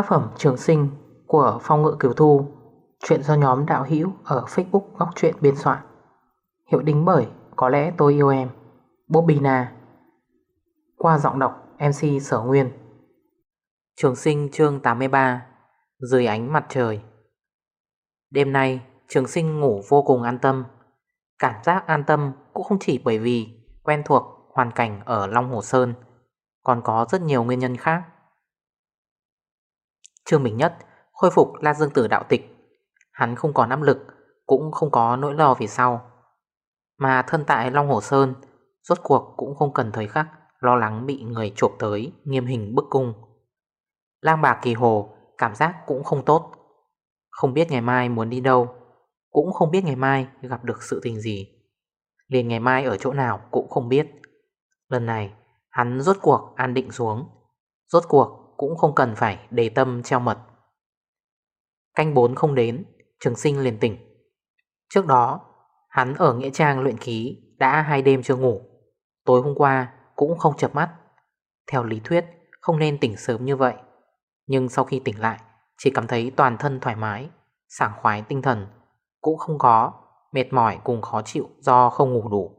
Tác phẩm Trường Sinh của Phong Ngự Kiều Thu, Chuyện do nhóm đạo hữu ở Facebook Góc Chuyện biên soạn. Hiệu đính bởi Có lẽ tôi yêu em Bobina Qua giọng đọc MC Sở Nguyên. Trường Sinh chương 83 Dưới ánh mặt trời. Đêm nay, Trường Sinh ngủ vô cùng an tâm. Cảm giác an tâm cũng không chỉ bởi vì quen thuộc hoàn cảnh ở Long Hồ Sơn, Còn có rất nhiều nguyên nhân khác. Trương Minh Nhất, khôi phục La Dương Tử đạo tịch. Hắn không có nắm lực, Cũng không có nỗi lo vì sau. Mà thân tại Long Hồ Sơn, Rốt cuộc cũng không cần thời khắc Lo lắng bị người trộm tới Nghiêm hình bức cung. Lang bạc kỳ hồ, cảm giác cũng không tốt. Không biết ngày mai muốn đi đâu, Cũng không biết ngày mai gặp được sự tình gì. Liền ngày mai ở chỗ nào cũng không biết. Lần này, hắn rốt cuộc an định xuống. Rốt cuộc cũng không cần phải đề tâm treo mật. Canh 4 không đến, trường sinh liền tỉnh. Trước đó, hắn ở Nghĩa Trang luyện khí đã hai đêm chưa ngủ. Tối hôm qua cũng không chập mắt. Theo lý thuyết, không nên tỉnh sớm như vậy. Nhưng sau khi tỉnh lại, chỉ cảm thấy toàn thân thoải mái, sảng khoái tinh thần, cũng không có, mệt mỏi cùng khó chịu do không ngủ đủ.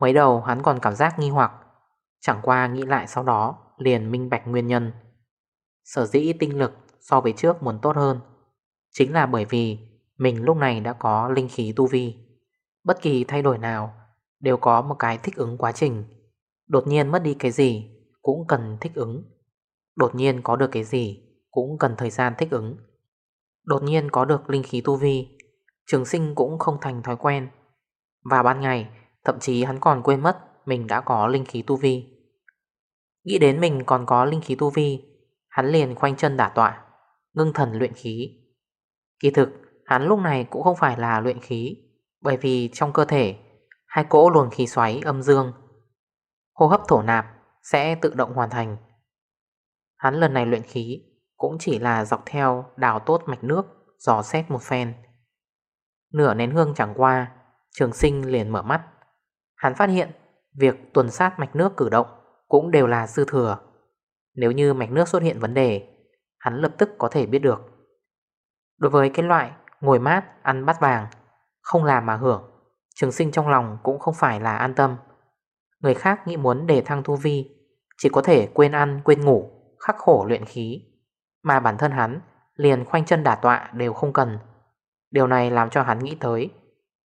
Mới đầu hắn còn cảm giác nghi hoặc, chẳng qua nghĩ lại sau đó liền minh bạch nguyên nhân. Sở dĩ tinh lực so với trước muốn tốt hơn chính là bởi vì mình lúc này đã có linh khí tu vi. Bất kỳ thay đổi nào đều có một cái thích ứng quá trình. Đột nhiên mất đi cái gì cũng cần thích ứng. Đột nhiên có được cái gì cũng cần thời gian thích ứng. Đột nhiên có được linh khí tu vi, trường sinh cũng không thành thói quen. Và ban ngày, thậm chí hắn còn quên mất mình đã có linh khí tu vi. Nghĩ đến mình còn có linh khí tu vi, Hắn liền khoanh chân đả tọa, Ngưng thần luyện khí. Kỳ thực, hắn lúc này cũng không phải là luyện khí, Bởi vì trong cơ thể, Hai cỗ luồng khí xoáy âm dương, Hô hấp thổ nạp Sẽ tự động hoàn thành. Hắn lần này luyện khí Cũng chỉ là dọc theo đào tốt mạch nước, Dò xét một phen. Nửa nén hương chẳng qua, Trường sinh liền mở mắt. Hắn phát hiện Việc tuần sát mạch nước cử động cũng đều là dư thừa. Nếu như mạch nước xuất hiện vấn đề, hắn lập tức có thể biết được. Đối với cái loại ngồi mát, ăn bát vàng, không làm mà hưởng, trường sinh trong lòng cũng không phải là an tâm. Người khác nghĩ muốn để thăng thu vi, chỉ có thể quên ăn, quên ngủ, khắc khổ luyện khí. Mà bản thân hắn liền khoanh chân đả tọa đều không cần. Điều này làm cho hắn nghĩ tới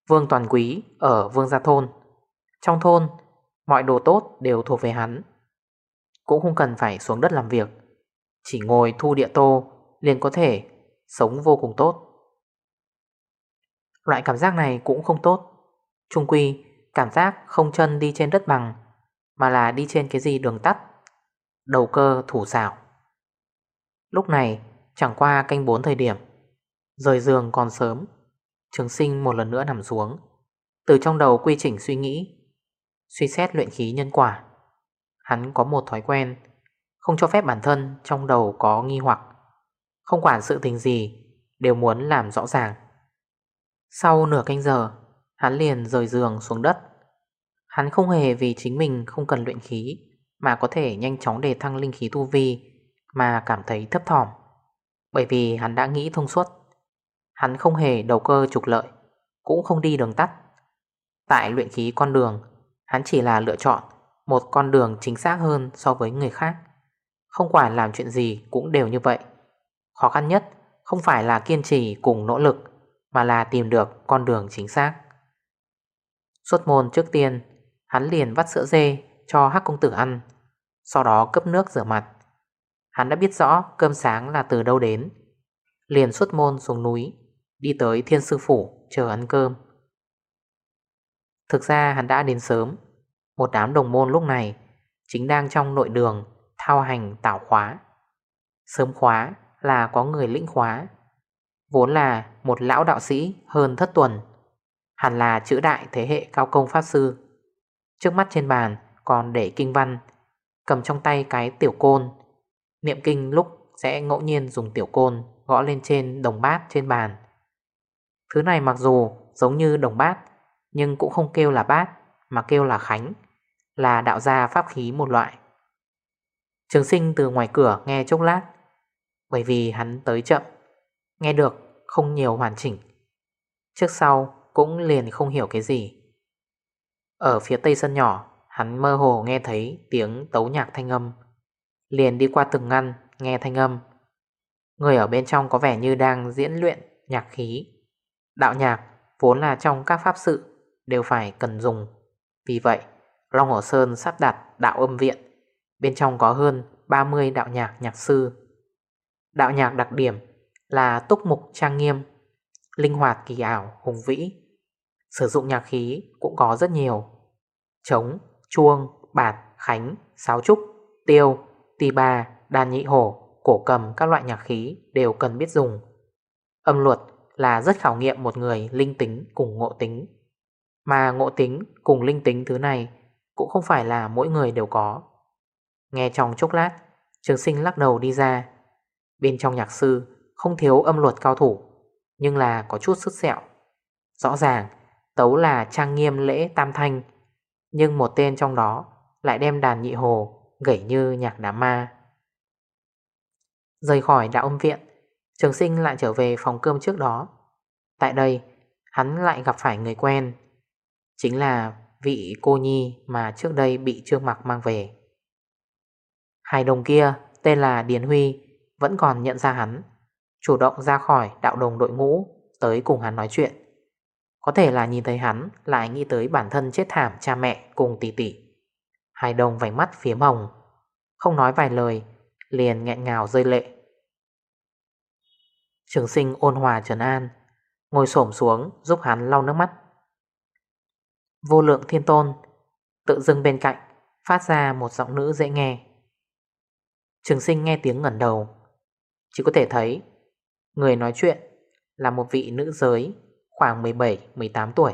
Vương Toàn Quý ở Vương Gia Thôn. Trong thôn, mọi đồ tốt đều thuộc về hắn. Cũng không cần phải xuống đất làm việc. Chỉ ngồi thu địa tô liền có thể sống vô cùng tốt. Loại cảm giác này cũng không tốt. Trung quy cảm giác không chân đi trên đất bằng, Mà là đi trên cái gì đường tắt, Đầu cơ thủ xảo. Lúc này, chẳng qua canh 4 thời điểm, Rời giường còn sớm, Trường sinh một lần nữa nằm xuống. Từ trong đầu quy trình suy nghĩ, Suy xét luyện khí nhân quả. Hắn có một thói quen, Không cho phép bản thân trong đầu có nghi hoặc, Không quản sự tình gì, Đều muốn làm rõ ràng. Sau nửa canh giờ, Hắn liền rời giường xuống đất. Hắn không hề vì chính mình không cần luyện khí Mà có thể nhanh chóng đề thăng linh khí tu vi Mà cảm thấy thấp thỏm, Bởi vì hắn đã nghĩ thông suốt. Hắn không hề đầu cơ trục lợi, Cũng không đi đường tắt. Tại luyện khí con đường, Hắn chỉ là lựa chọn một con đường chính xác hơn so với người khác. Không quản làm chuyện gì cũng đều như vậy. Khó khăn nhất không phải là kiên trì cùng nỗ lực, mà là tìm được con đường chính xác. Xuất môn trước tiên, hắn liền vắt sữa dê cho hắc công tử ăn, sau đó cấp nước rửa mặt. Hắn đã biết rõ cơm sáng là từ đâu đến. Liền xuất môn xuống núi, đi tới thiên sư phủ chờ ăn cơm. Thực ra hắn đã đến sớm một đám đồng môn lúc này Chính đang trong nội đường Thao hành tạo khóa. Sớm khóa là có người lĩnh khóa, Vốn là một lão đạo sĩ hơn thất tuần, Hẳn là chữ đại thế hệ cao công pháp sư. Trước mắt trên bàn còn để kinh văn, Cầm trong tay cái tiểu côn. Niệm kinh lúc sẽ ngẫu nhiên dùng tiểu côn Gõ lên trên đồng bát trên bàn. Thứ này mặc dù giống như đồng bát, Nhưng cũng không kêu là bát, Mà kêu là khánh là đạo gia pháp khí một loại. Trường sinh từ ngoài cửa nghe chốc lát, Bởi vì hắn tới chậm Nghe được không nhiều hoàn chỉnh. Trước sau cũng liền không hiểu cái gì. Ở phía tây sân nhỏ Hắn mơ hồ nghe thấy tiếng tấu nhạc thanh âm Liền đi qua từng ngăn nghe thanh âm. Người ở bên trong có vẻ như đang diễn luyện nhạc khí. Đạo nhạc vốn là trong các pháp sự đều phải cần dùng Vì vậy Long Hồ Sơn sắp đặt đạo âm viện Bên trong có hơn 30 đạo nhạc nhạc sư Đạo nhạc đặc điểm là túc mục trang nghiêm Linh hoạt kỳ ảo hùng vĩ Sử dụng nhạc khí cũng có rất nhiều Trống, chuông, bạt, khánh, sáo trúc, tiêu, tì bà, đàn nhị hổ cổ cầm các loại nhạc khí đều cần biết dùng. Âm luật là rất khảo nghiệm một người linh tính cùng ngộ tính. Mà ngộ tính cùng linh tính thứ này cũng không phải là mỗi người đều có. Nghe trong chốc lát, trường sinh lắc đầu đi ra. Bên trong nhạc sư không thiếu âm luật cao thủ, nhưng là có chút sức sẹo. Rõ ràng, tấu là trang nghiêm lễ tam thanh, nhưng một tên trong đó lại đem đàn nhị hồ gãy như nhạc đám ma. Rời khỏi đạo âm viện Trường sinh lại trở về phòng cơm trước đó Tại đây Hắn lại gặp phải người quen Chính là vị cô nhi Mà trước đây bị Trương Mặc mang về. Hai đồng kia, Tên là Điền Huy, Vẫn còn nhận ra hắn, Chủ động ra khỏi đạo đồng đội ngũ, Tới cùng hắn nói chuyện. Có thể là nhìn thấy hắn, Lại nghĩ tới bản thân chết thảm cha mẹ cùng tỷ tỷ. Hai đồng vành mắt phía hồng Không nói vài lời, Liền nghẹn ngào rơi lệ. Trường sinh ôn hòa trần an, Ngồi xổm xuống giúp hắn lau nước mắt. Vô lượng thiên tôn. Tự dưng bên cạnh, Phát ra một giọng nữ dễ nghe. Trường sinh nghe tiếng ngẩn đầu. Chỉ có thể thấy, Người nói chuyện Là một vị nữ giới Khoảng 17-18 tuổi.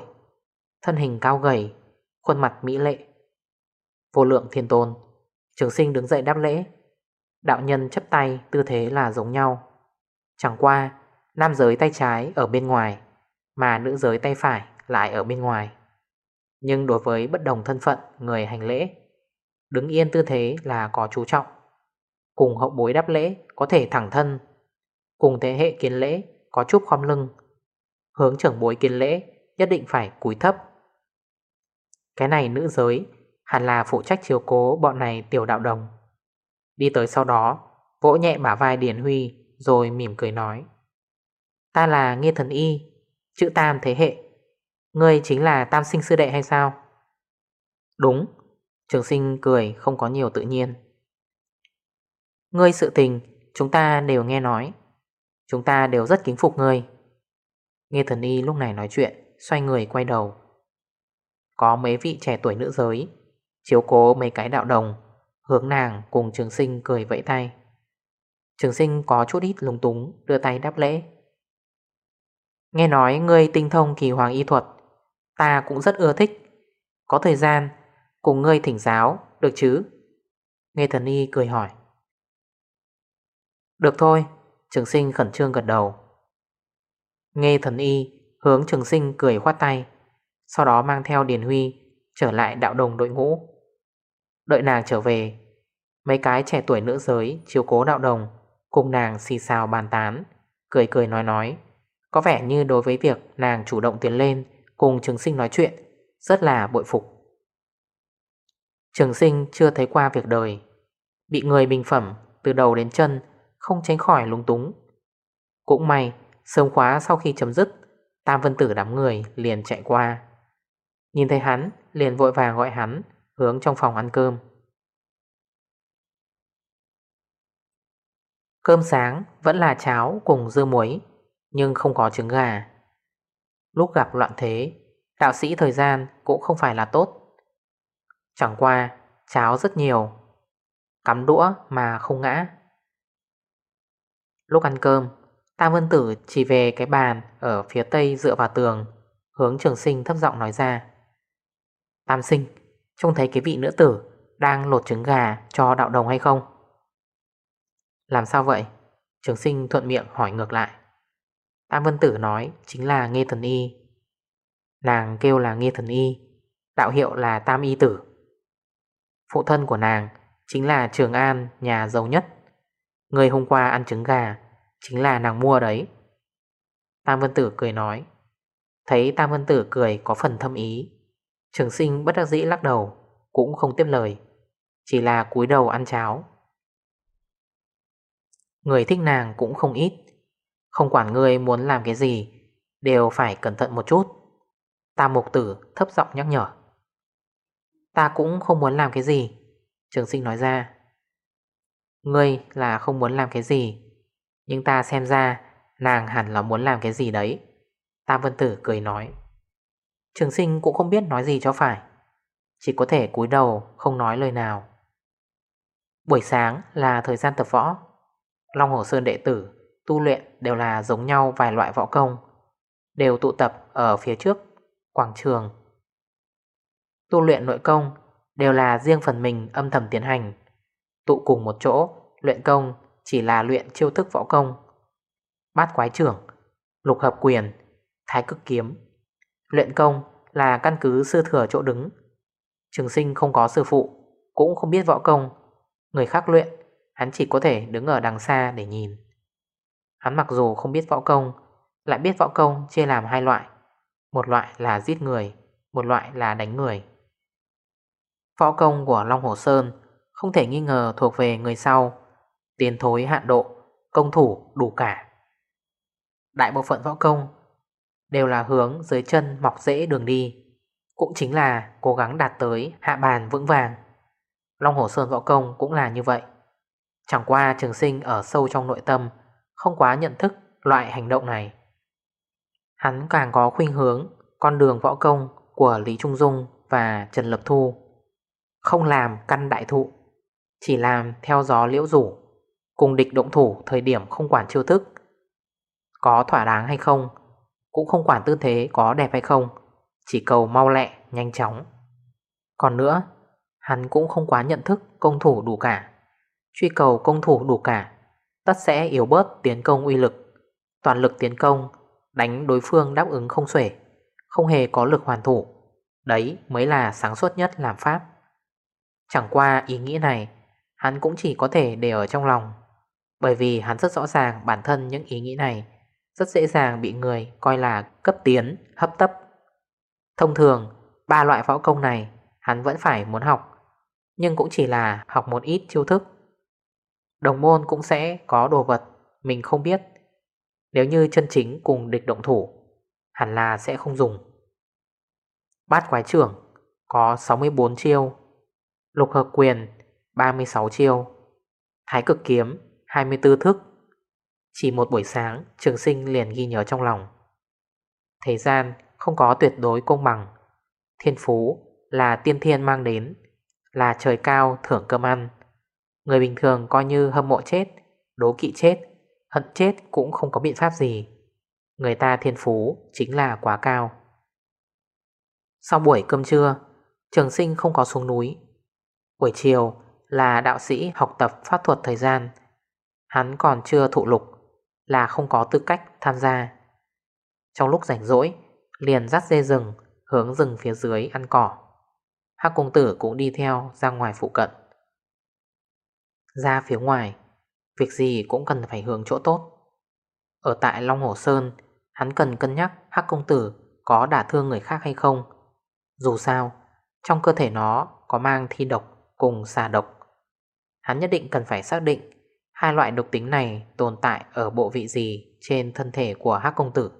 Thân hình cao gầy, Khuôn mặt mỹ lệ. Vô lượng thiên tôn. Trường sinh đứng dậy đáp lễ. Đạo nhân chấp tay, tư thế là giống nhau. Chẳng qua, Nam giới tay trái ở bên ngoài, Mà nữ giới tay phải lại ở bên ngoài. Nhưng đối với bất đồng thân phận người hành lễ, Đứng yên tư thế là có chú trọng. Cùng hậu bối đáp lễ có thể thẳng thân, Cùng thế hệ kiến lễ có chút khom lưng. Hướng trưởng bối kiến lễ nhất định phải cúi thấp. Cái này nữ giới hẳn là phụ trách chiếu cố bọn này tiểu đạo đồng. Đi tới sau đó, Vỗ nhẹ bả vai điển Huy Rồi mỉm cười nói, Ta là Nghê Thần Y, Chữ Tam thế hệ. Ngươi chính là Tam sinh sư đệ hay sao? Đúng. Trường sinh cười không có nhiều tự nhiên. Ngươi sự tình Chúng ta đều nghe nói. Chúng ta đều rất kính phục ngươi. Nghe thần y lúc này nói chuyện Xoay người quay đầu. Có mấy vị trẻ tuổi nữ giới Chiếu cố mấy cái đạo đồng Hướng nàng cùng trường sinh cười vẫy tay. Trường sinh có chút ít lung túng Đưa tay đáp lễ. Nghe nói ngươi tinh thông kỳ hoàng y thuật Ta cũng rất ưa thích. Có thời gian, Cùng ngươi thỉnh giáo, Được chứ? Nghe thần y cười hỏi. Được thôi. Trường sinh khẩn trương gật đầu. Nghe thần y Hướng trường sinh cười khoát tay, Sau đó mang theo Điền Huy Trở lại đạo đồng đội ngũ. Đợi nàng trở về, Mấy cái trẻ tuổi nữ giới chiếu cố đạo đồng, Cùng nàng xì xào bàn tán, Cười cười nói nói. Có vẻ như đối với việc nàng chủ động tiến lên Cùng trường sinh nói chuyện, Rất là bội phục. Trường sinh chưa thấy qua việc đời, Bị người bình phẩm Từ đầu đến chân Không tránh khỏi lúng túng. Cũng may, sớm khóa sau khi chấm dứt, Tam vân tử đám người liền chạy qua. Nhìn thấy hắn, liền vội vàng gọi hắn Hướng trong phòng ăn cơm. Cơm sáng vẫn là cháo cùng dưa muối, Nhưng không có trứng gà. Lúc gặp loạn thế, Đạo sĩ thời gian cũng không phải là tốt Chẳng qua, Cháo rất nhiều, Cắm đũa mà không ngã Lúc ăn cơm, Tam Vân Tử chỉ về cái bàn Ở phía tây dựa vào tường, Hướng trường sinh thấp giọng nói ra Tam sinh, Trông thấy cái vị nữ tử Đang lột trứng gà cho đạo đồng hay không làm sao vậy? Trường sinh thuận miệng hỏi ngược lại. Tam Vân Tử nói chính là Nghê Thần Y. Nàng kêu là Nghê Thần Y, đạo hiệu là Tam Y Tử. Phụ thân của nàng chính là Trường An, nhà giàu nhất. Người hôm qua ăn trứng gà Chính là nàng mua đấy Tam Vân Tử cười nói Thấy Tam Vân Tử cười có phần thâm ý Trường sinh bất đắc dĩ lắc đầu Cũng không tiếp lời Chỉ là cúi đầu ăn cháo Người thích nàng cũng không ít không quản ngươi muốn làm cái gì, Đều phải cẩn thận một chút. Tam Mục Tử thấp giọng nhắc nhở. Ta cũng không muốn làm cái gì, Trường sinh nói ra. Ngươi là không muốn làm cái gì, Nhưng ta xem ra Nàng hẳn là muốn làm cái gì đấy. Tam Vân Tử cười nói. Trường sinh cũng không biết nói gì cho phải, Chỉ có thể cúi đầu không nói lời nào. Buổi sáng là thời gian tập võ. Long Hồ Sơn đệ tử Tu luyện đều là giống nhau vài loại võ công, Đều tụ tập ở phía trước, Quảng trường. Tu luyện nội công Đều là riêng phần mình âm thầm tiến hành. Tụ cùng một chỗ, Luyện công chỉ là luyện chiêu thức võ công. Bát quái trưởng, Lục hợp quyền, Thái cực kiếm. Luyện công là căn cứ sư thừa chỗ đứng. Trường sinh không có sư phụ, Cũng không biết võ công. Người khác luyện, Hắn chỉ có thể đứng ở đằng xa để nhìn. Hắn mặc dù không biết võ công, Lại biết võ công chia làm hai loại. Một loại là giết người, Một loại là đánh người. Võ công của Long Hồ Sơn Không thể nghi ngờ thuộc về người sau Tiến thối hạn độ, Công thủ đủ cả. Đại bộ phận võ công Đều là hướng dưới chân mọc dễ đường đi, Cũng chính là cố gắng đạt tới hạ bàn vững vàng. Long Hồ Sơn võ công cũng là như vậy. Chẳng qua trường sinh ở sâu trong nội tâm không quá nhận thức loại hành động này. Hắn càng có khuynh hướng Con đường võ công của Lý Trung Dung và Trần Lập Thu Không làm căn đại thụ Chỉ làm theo gió liễu rủ Cùng địch động thủ thời điểm không quản chiêu thức. Có thỏa đáng hay không Cũng không quản tư thế có đẹp hay không Chỉ cầu mau lẹ, nhanh chóng. Còn nữa Hắn cũng không quá nhận thức công thủ đủ cả Truy cầu công thủ đủ cả Tất sẽ yếu bớt tiến công uy lực. Toàn lực tiến công Đánh đối phương đáp ứng không xuể Không hề có lực hoàn thủ. Đấy mới là sáng suốt nhất làm pháp. Chẳng qua ý nghĩ này Hắn cũng chỉ có thể để ở trong lòng. Bởi vì hắn rất rõ ràng bản thân những ý nghĩ này Rất dễ dàng bị người coi là cấp tiến, hấp tấp. Thông thường, ba loại võ công này hắn vẫn phải muốn học Nhưng cũng chỉ là học một ít chiêu thức. Đồng môn cũng sẽ có đồ vật Mình không biết. Nếu như chân chính cùng địch động thủ, Hẳn là sẽ không dùng. Bát quái trưởng Có 64 chiêu, Lục hợp quyền 36 chiêu, Thái cực kiếm 24 thức. Chỉ một buổi sáng, Trường sinh liền ghi nhớ trong lòng. Thế gian không có tuyệt đối công bằng. Thiên phú là tiên thiên mang đến, Là trời cao thưởng cơm ăn. Người bình thường coi như hâm mộ chết, Đố kỵ chết, Hận chết cũng không có biện pháp gì. Người ta thiên phú chính là quá cao. Sau buổi cơm trưa, Trường sinh không có xuống núi. Buổi chiều là đạo sĩ học tập pháp thuật thời gian. Hắn còn chưa thụ lục Là không có tư cách tham gia. Trong lúc rảnh rỗi, Liền dắt dê rừng Hướng rừng phía dưới ăn cỏ. Hác công tử cũng đi theo ra ngoài phụ cận ra phía ngoài Việc gì cũng cần phải hướng chỗ tốt Ở tại Long Hồ Sơn Hắn cần cân nhắc Hắc công tử Có đả thương người khác hay không Dù sao Trong cơ thể nó có mang thi độc cùng xà độc Hắn nhất định cần phải xác định Hai loại độc tính này tồn tại ở bộ vị gì trên thân thể của Hắc Công Tử.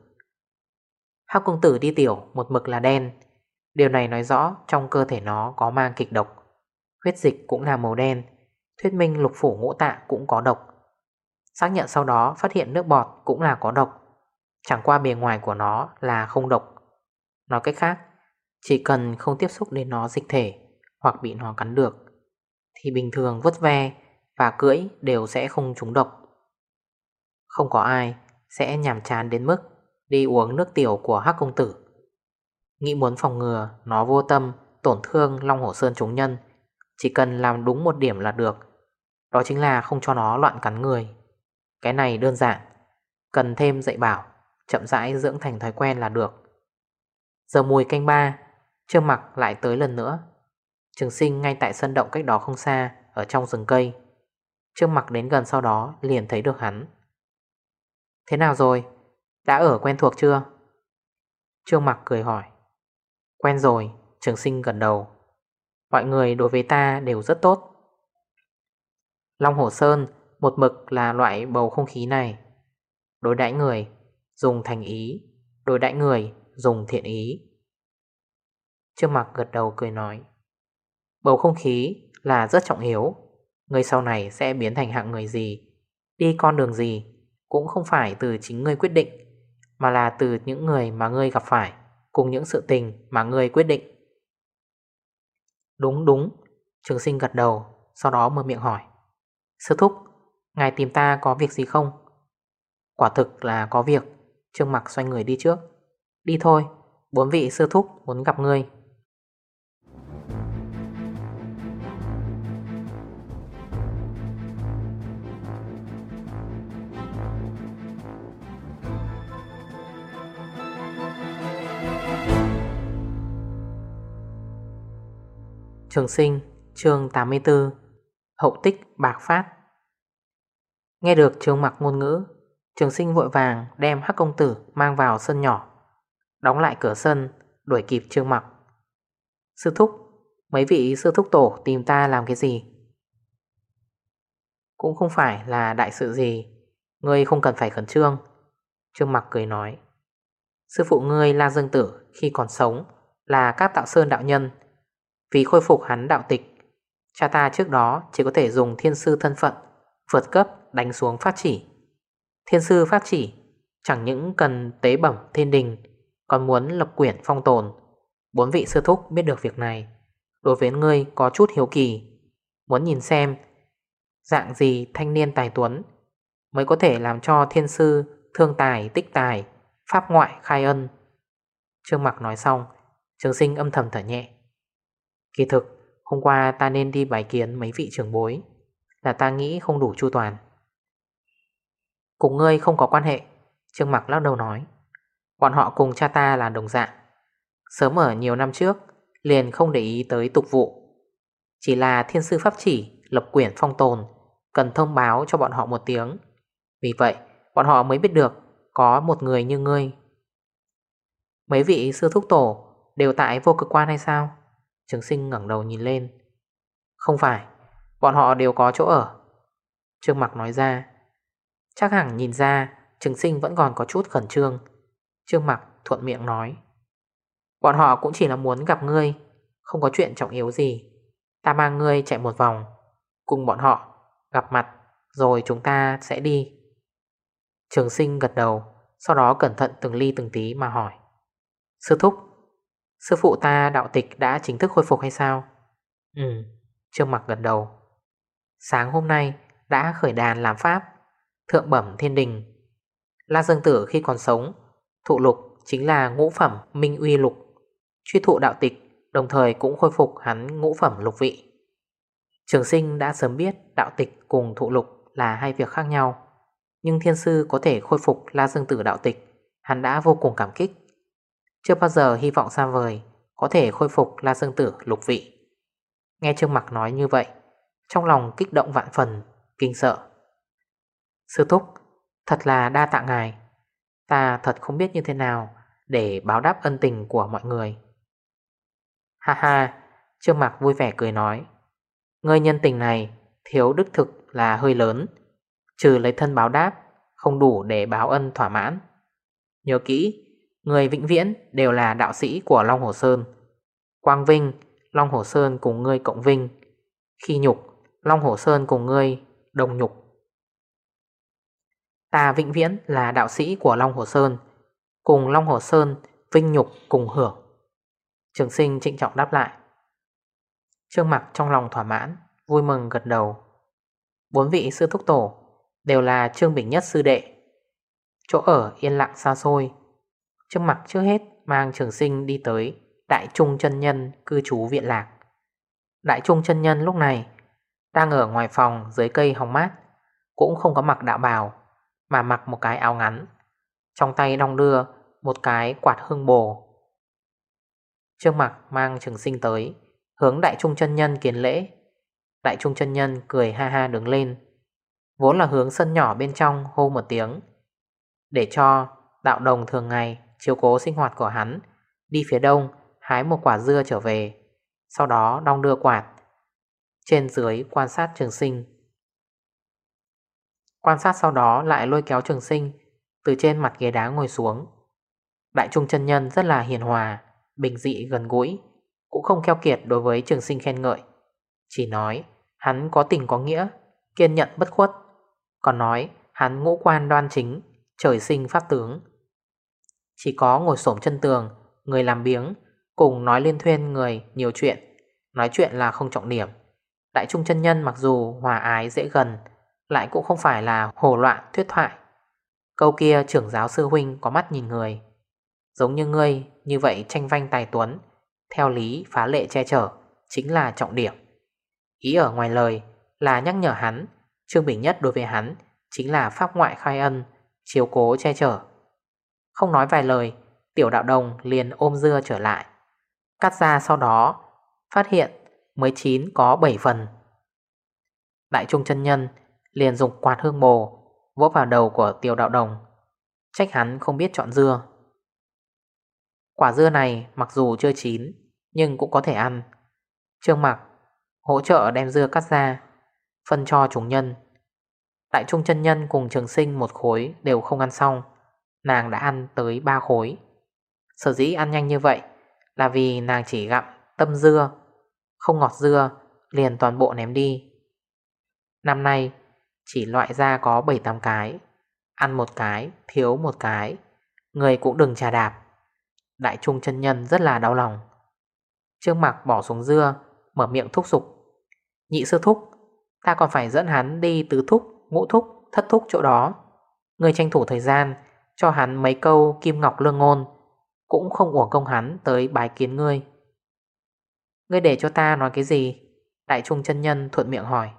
Hắc Công Tử đi tiểu một mực là đen. Điều này nói rõ trong cơ thể nó có mang kịch độc. Huyết dịch cũng là màu đen, Thuyết minh lục phủ ngũ tạng cũng có độc. Xác nhận sau đó phát hiện nước bọt cũng là có độc. Chẳng qua bề ngoài của nó là không độc. Nói cách khác, Chỉ cần không tiếp xúc đến nó dịch thể Hoặc bị nó cắn được, Thì bình thường vứt ve Và cưỡi đều sẽ không trúng độc. Không có ai Sẽ nhàm chán đến mức Đi uống nước tiểu của hắc công tử. Nghĩ muốn phòng ngừa, Nó vô tâm tổn thương Long Hổ Sơn chúng nhân chỉ cần làm đúng một điểm là được. Đó chính là không cho nó loạn cắn người. Cái này đơn giản. Cần thêm dạy bảo Chậm rãi dưỡng thành thói quen là được. Giờ mùi canh ba Trương mặc lại tới lần nữa. Trường sinh ngay tại sân động cách đó không xa Ở trong rừng cây. Trương mặc đến gần sau đó liền thấy được hắn. Thế nào rồi? Đã ở quen thuộc chưa? Trương mặc cười hỏi. Quen rồi, trường sinh gần đầu. Mọi người đối với ta đều rất tốt. Long Hổ Sơn, một mực là loại bầu không khí này. Đối đãi người, dùng thành ý. Đối đãi người, dùng thiện ý. Trương mặc gật đầu cười nói, Bầu không khí là rất trọng yếu. Người sau này sẽ biến thành hạng người gì, Đi con đường gì Cũng không phải từ chính ngươi quyết định, Mà là từ những người mà ngươi gặp phải, Cùng những sự tình mà ngươi quyết định. Đúng đúng. Trường sinh gật đầu, Sau đó mở miệng hỏi. Sư thúc, Ngài tìm ta có việc gì không? Quả thực là có việc. Trương mặc xoay người đi trước. Đi thôi, Bốn vị sư thúc muốn gặp ngươi. Trường sinh, chương 84 Hậu tích, bạc phát. Nghe được trường mặc ngôn ngữ, Trường sinh vội vàng đem hắc công tử mang vào sân nhỏ, Đóng lại cửa sân, Đuổi kịp Trường mặc. Sư thúc, Mấy vị sư thúc tổ tìm ta làm cái gì? Cũng không phải là đại sự gì, Ngươi không cần phải khẩn trương Trương mặc cười nói. Sư phụ ngươi La Dương Tử khi còn sống Là các tạo sơn đạo nhân vì khôi phục hắn đạo tịch Cha ta trước đó chỉ có thể dùng thiên sư thân phận, Vượt cấp đánh xuống pháp chỉ. Thiên sư pháp chỉ Chẳng những cần tế bẩm thiên đình, Còn muốn lập quyển phong tồn. Bốn vị sư thúc biết được việc này. Đối với ngươi có chút hiếu kỳ. Muốn nhìn xem Dạng gì thanh niên tài tuấn Mới có thể làm cho thiên sư Thương tài, tích tài, Pháp ngoại, khai ân. Trương Mặc nói xong, Trường sinh âm thầm thở nhẹ. Kỳ thực, hôm qua ta nên đi bài kiến mấy vị trưởng bối, Là ta nghĩ không đủ chu toàn. Cùng ngươi không có quan hệ, Trương Mặc lắc đầu nói. Bọn họ cùng cha ta là đồng dạng. Sớm ở nhiều năm trước, Liền không để ý tới tục vụ. Chỉ là thiên sư pháp chỉ, Lập quyển phong tồn, Cần thông báo cho bọn họ một tiếng. Vì vậy, bọn họ mới biết được Có một người như ngươi. Mấy vị sư thúc tổ Đều tại vô cực quan hay sao? Trường sinh ngẩng đầu nhìn lên. Không phải, Bọn họ đều có chỗ ở. Trương Mặc nói ra. Chắc hẳn nhìn ra, Trường sinh vẫn còn có chút khẩn trương. Trương Mặc thuận miệng nói. Bọn họ cũng chỉ là muốn gặp ngươi, Không có chuyện trọng yếu gì. Ta mang ngươi chạy một vòng, Cùng bọn họ gặp mặt, Rồi chúng ta sẽ đi. Trường sinh gật đầu, Sau đó cẩn thận từng ly từng tí mà hỏi. Sư thúc Sư phụ ta đạo tịch đã chính thức khôi phục hay sao? Ừ. Trương mặc gật đầu. Sáng hôm nay đã khởi đàn làm pháp Thượng bẩm thiên đình. La Dương Tử khi còn sống Thụ lục chính là ngũ phẩm minh uy lục. Truy thụ đạo tịch Đồng thời cũng khôi phục hắn ngũ phẩm lục vị. Trường sinh đã sớm biết đạo tịch cùng thụ lục là hai việc khác nhau Nhưng thiên sư có thể khôi phục La Dương Tử đạo tịch Hắn đã vô cùng cảm kích chưa bao giờ hy vọng xa vời Có thể khôi phục La Dương Tử lục vị. Nghe Trương Mặc nói như vậy, Trong lòng kích động vạn phần, Kinh sợ. Sư Thúc, Thật là đa tạ ngài. Ta thật không biết như thế nào Để báo đáp ân tình của mọi người. Ha ha, Trương Mạc vui vẻ cười nói. Ngươi nhân tình này Thiếu đức thực là hơi lớn. Trừ lấy thân báo đáp, Không đủ để báo ân thỏa mãn. Nhớ kỹ Người vĩnh viễn đều là đạo sĩ của Long Hồ Sơn. Quang Vinh, Long Hồ Sơn cùng ngươi cộng vinh. Khi nhục, Long Hồ Sơn cùng ngươi đồng nhục. Ta vĩnh viễn là đạo sĩ của Long Hồ Sơn, Cùng Long Hồ Sơn, Vinh nhục cùng hưởng. Trường sinh trịnh trọng đáp lại. Trương mặt trong lòng thỏa mãn, Vui mừng gật đầu. Bốn vị sư thúc tổ Đều là Trương Bình Nhất sư đệ. Chỗ ở yên lặng xa xôi trước mặt trước hết, Mang trường sinh đi tới Đại Trung chân Nhân, cư trú viện lạc. Đại Trung chân Nhân lúc này Đang ở ngoài phòng dưới cây hồng mát, Cũng không có mặc đạo bào, Mà mặc một cái áo ngắn. Trong tay đong đưa Một cái quạt hương bồ. Trước mặt mang trường sinh tới, Hướng Đại Trung chân Nhân kiến lễ. Đại Trung chân Nhân cười ha ha đứng lên, Vốn là hướng sân nhỏ bên trong hô một tiếng, Để cho đạo đồng thường ngày chiếu cố sinh hoạt của hắn. Đi phía đông, hái một quả dưa trở về, Sau đó đong đưa quạt Trên dưới quan sát trường sinh. Quan sát sau đó lại lôi kéo trường sinh Từ trên mặt ghế đá ngồi xuống. Đại trung chân nhân rất là hiền hòa, Bình dị gần gũi, Cũng không keo kiệt đối với trường sinh khen ngợi. Chỉ nói, hắn có tình có nghĩa, Kiên nhận bất khuất. Còn nói, hắn ngũ quan đoan chính, Trời sinh pháp tướng. Chỉ có ngồi xổm chân tường, Người làm biếng, Cùng nói liên thuyên người nhiều chuyện. Nói chuyện là không trọng điểm. Đại trung chân nhân mặc dù hòa ái dễ gần, Lại cũng không phải là hồ loạn, thuyết thoại. Câu kia trưởng giáo sư huynh có mắt nhìn người. Giống như ngươi, Như vậy tranh vanh tài tuấn, Theo lý phá lệ che chở, Chính là trọng điểm. Ý ở ngoài lời là nhắc nhở hắn, Trương Bình Nhất đối với hắn Chính là pháp ngoại khai ân, Chiếu cố che chở. Không nói vài lời, Tiểu đạo đồng liền ôm dưa trở lại. Cắt ra sau đó, Phát hiện mới chín có 7 phần. Đại trung chân nhân liền dùng quạt hương mồ Vỗ vào đầu của tiểu đạo đồng. Trách hắn không biết chọn dưa. Quả dưa này mặc dù chưa chín, Nhưng cũng có thể ăn. Trương mặc hỗ trợ đem dưa cắt ra, Phân cho chúng nhân. Đại trung chân nhân cùng trường sinh một khối Đều không ăn xong. Nàng đã ăn tới ba khối. Sở dĩ ăn nhanh như vậy Là vì nàng chỉ gặm tâm dưa Không ngọt dưa Liền toàn bộ ném đi. Năm nay chỉ loại ra có 7-8 cái Ăn một cái Thiếu một cái Người cũng đừng trà đạp. Đại trung chân nhân rất là đau lòng. Trương mặc bỏ xuống dưa Mở miệng thúc sục Nhị sư thúc Ta còn phải dẫn hắn đi tứ thúc, ngũ thúc, thất thúc chỗ đó. Người tranh thủ thời gian cho hắn mấy câu kim ngọc lương ngôn, Cũng không uổng công hắn tới bài kiến ngươi. Ngươi để cho ta nói cái gì? Đại trung chân nhân thuận miệng hỏi.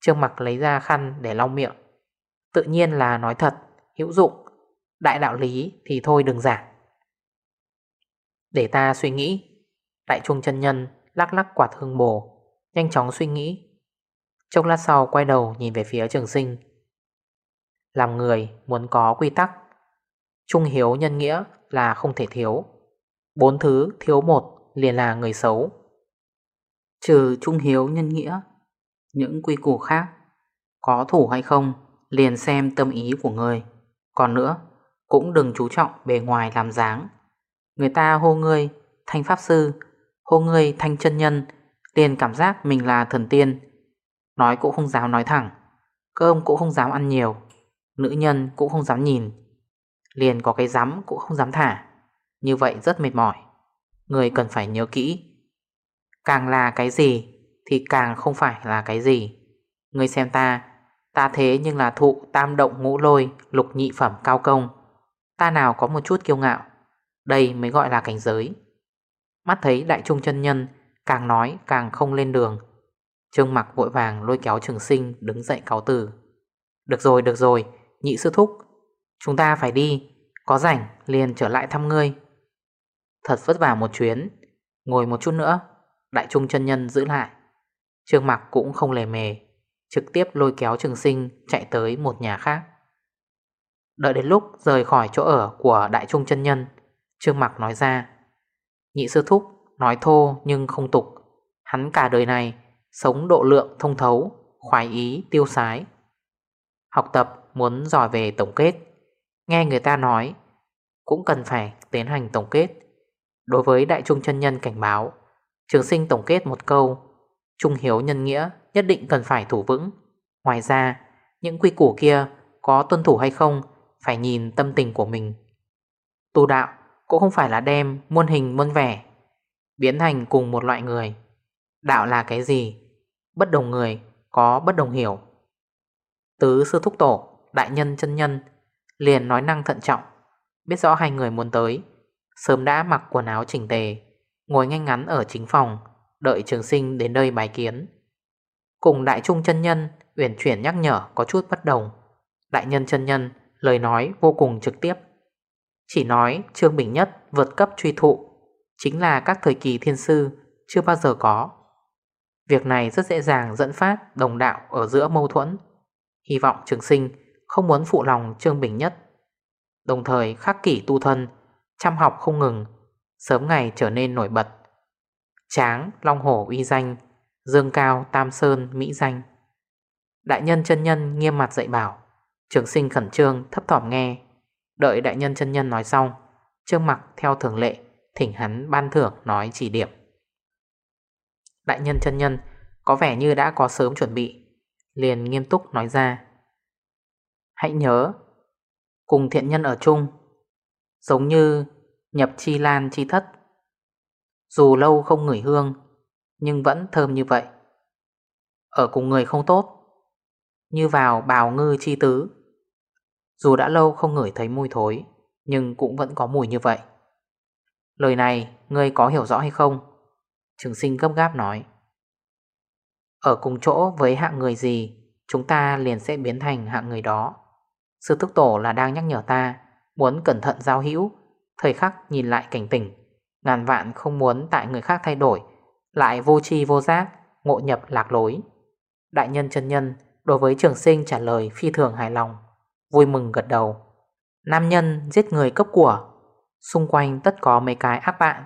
Trương mặc lấy ra khăn để lau miệng. Tự nhiên là nói thật, Hữu dụng. Đại đạo lý thì thôi đừng giảng Để ta suy nghĩ. Đại trung chân nhân lắc lắc quạt hương bồ, Nhanh chóng suy nghĩ. Trong lát sau quay đầu nhìn về phía trường sinh. Làm người muốn có quy tắc. Trung hiếu nhân nghĩa là không thể thiếu. Bốn thứ thiếu một liền là người xấu. Trừ trung hiếu nhân nghĩa, Những quy củ khác, Có thủ hay không Liền xem tâm ý của người. Còn nữa, Cũng đừng chú trọng bề ngoài làm dáng. Người ta hô ngươi thanh pháp sư, Hô ngươi thanh chân nhân, Liền cảm giác mình là thần tiên. Nói cũng không dám nói thẳng Cơm cũng không dám ăn nhiều, Nữ nhân cũng không dám nhìn. Liền có cái dám cũng không dám thả. Như vậy rất mệt mỏi. Người cần phải nhớ kỹ. Càng là cái gì Thì càng không phải là cái gì. Người xem ta Ta thế nhưng là thụ tam động ngũ lôi, Lục nhị phẩm cao công. Ta nào có một chút kiêu ngạo, Đây mới gọi là cảnh giới. Mắt thấy đại trung chân nhân, Càng nói càng không lên đường. Trương mặc vội vàng lôi kéo trường sinh Đứng dậy cáo từ. Được rồi được rồi, nhị sư thúc Chúng ta phải đi, Có rảnh liền trở lại thăm ngươi. Thật vất vả một chuyến. Ngồi một chút nữa, Đại trung chân nhân giữ lại. Trương mặc cũng không lề mề, Trực tiếp lôi kéo trường sinh chạy tới một nhà khác. Đợi đến lúc rời khỏi chỗ ở của đại trung chân nhân, Trương mặc nói ra, Nhị sư thúc nói thô nhưng không tục. Hắn cả đời này sống độ lượng thông thấu, Khoái ý, tiêu sái. Học tập muốn giỏi về tổng kết. Nghe người ta nói, Cũng cần phải tiến hành tổng kết. Đối với đại trung chân nhân cảnh báo, Trường sinh tổng kết một câu, Trung hiếu nhân nghĩa nhất định cần phải thủ vững. Ngoài ra, Những quy củ kia có tuân thủ hay không Phải nhìn tâm tình của mình. Tu đạo cũng không phải là đem muôn hình muôn vẻ Biến thành cùng một loại người. Đạo là cái gì? Bất đồng người có bất đồng hiểu. Tứ sư thúc tổ, Đại nhân chân nhân Liền nói năng thận trọng. Biết rõ hai người muốn tới. Sớm đã mặc quần áo chỉnh tề, Ngồi ngay ngắn ở chính phòng, Đợi trường sinh đến đây bài kiến. Cùng đại trung chân nhân, Uyển chuyển nhắc nhở có chút bất đồng. Đại nhân chân nhân, Lời nói vô cùng trực tiếp. Chỉ nói Trương Bình Nhất vượt cấp truy thụ, Chính là các thời kỳ thiên sư Chưa bao giờ có. Việc này rất dễ dàng dẫn phát đồng đạo Ở giữa mâu thuẫn. Hy vọng trường sinh không muốn phụ lòng Trương Bình Nhất. Đồng thời khắc kỷ tu thân Chăm học không ngừng Sớm ngày trở nên nổi bật. Tráng, Long Hổ uy danh Dương Cao, Tam Sơn, Mỹ danh. Đại nhân chân nhân nghiêm mặt dạy bảo Trường sinh khẩn trương thấp thỏm nghe. Đợi đại nhân chân nhân nói xong Trương mặc theo thường lệ Thỉnh hắn ban thưởng nói chỉ điểm. Đại nhân chân nhân Có vẻ như đã có sớm chuẩn bị Liền nghiêm túc nói ra. Hãy nhớ, Cùng thiện nhân ở chung, Giống như nhập chi lan chi thất. Dù lâu không ngửi hương, Nhưng vẫn thơm như vậy. Ở cùng người không tốt, Như vào bào ngư chi tứ. Dù đã lâu không ngửi thấy mùi thối, Nhưng cũng vẫn có mùi như vậy. Lời này ngươi có hiểu rõ hay không? Trường sinh gấp gáp nói. Ở cùng chỗ với hạng người gì, Chúng ta liền sẽ biến thành hạng người đó. Sư tức tổ là đang nhắc nhở ta, Muốn cẩn thận giao hữu. Thời khắc nhìn lại cảnh tỉnh, Ngàn vạn không muốn tại người khác thay đổi, Lại vô tri vô giác, Ngộ nhập lạc lối. Đại nhân chân nhân Đối với trường sinh trả lời phi thường hài lòng, Vui mừng gật đầu. Nam nhân giết người cấp của, Xung quanh tất có mấy cái ác bạn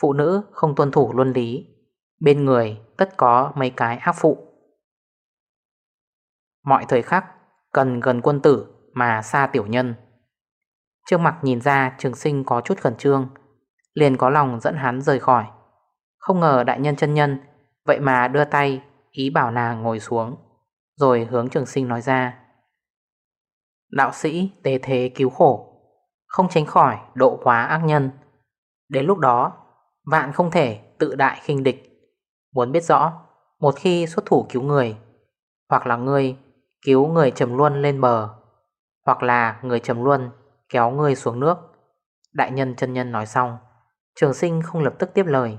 Phụ nữ không tuân thủ luân lý, Bên người tất có mấy cái ác phụ. Mọi thời khắc Cần gần quân tử mà xa tiểu nhân. Trước mặt nhìn ra trường sinh có chút khẩn trương, Liền có lòng dẫn hắn rời khỏi. Không ngờ đại nhân chân nhân, Vậy mà đưa tay Ý bảo nàng ngồi xuống, Rồi hướng trường sinh nói ra. Đạo sĩ tế thế cứu khổ, Không tránh khỏi độ hóa ác nhân. Đến lúc đó, Vạn không thể tự đại khinh địch. Muốn biết rõ, Một khi xuất thủ cứu người, Hoặc là người Cứu người trầm luân lên bờ, Hoặc là người trầm luân Kéo người xuống nước. Đại nhân chân nhân nói xong, Trường sinh không lập tức tiếp lời.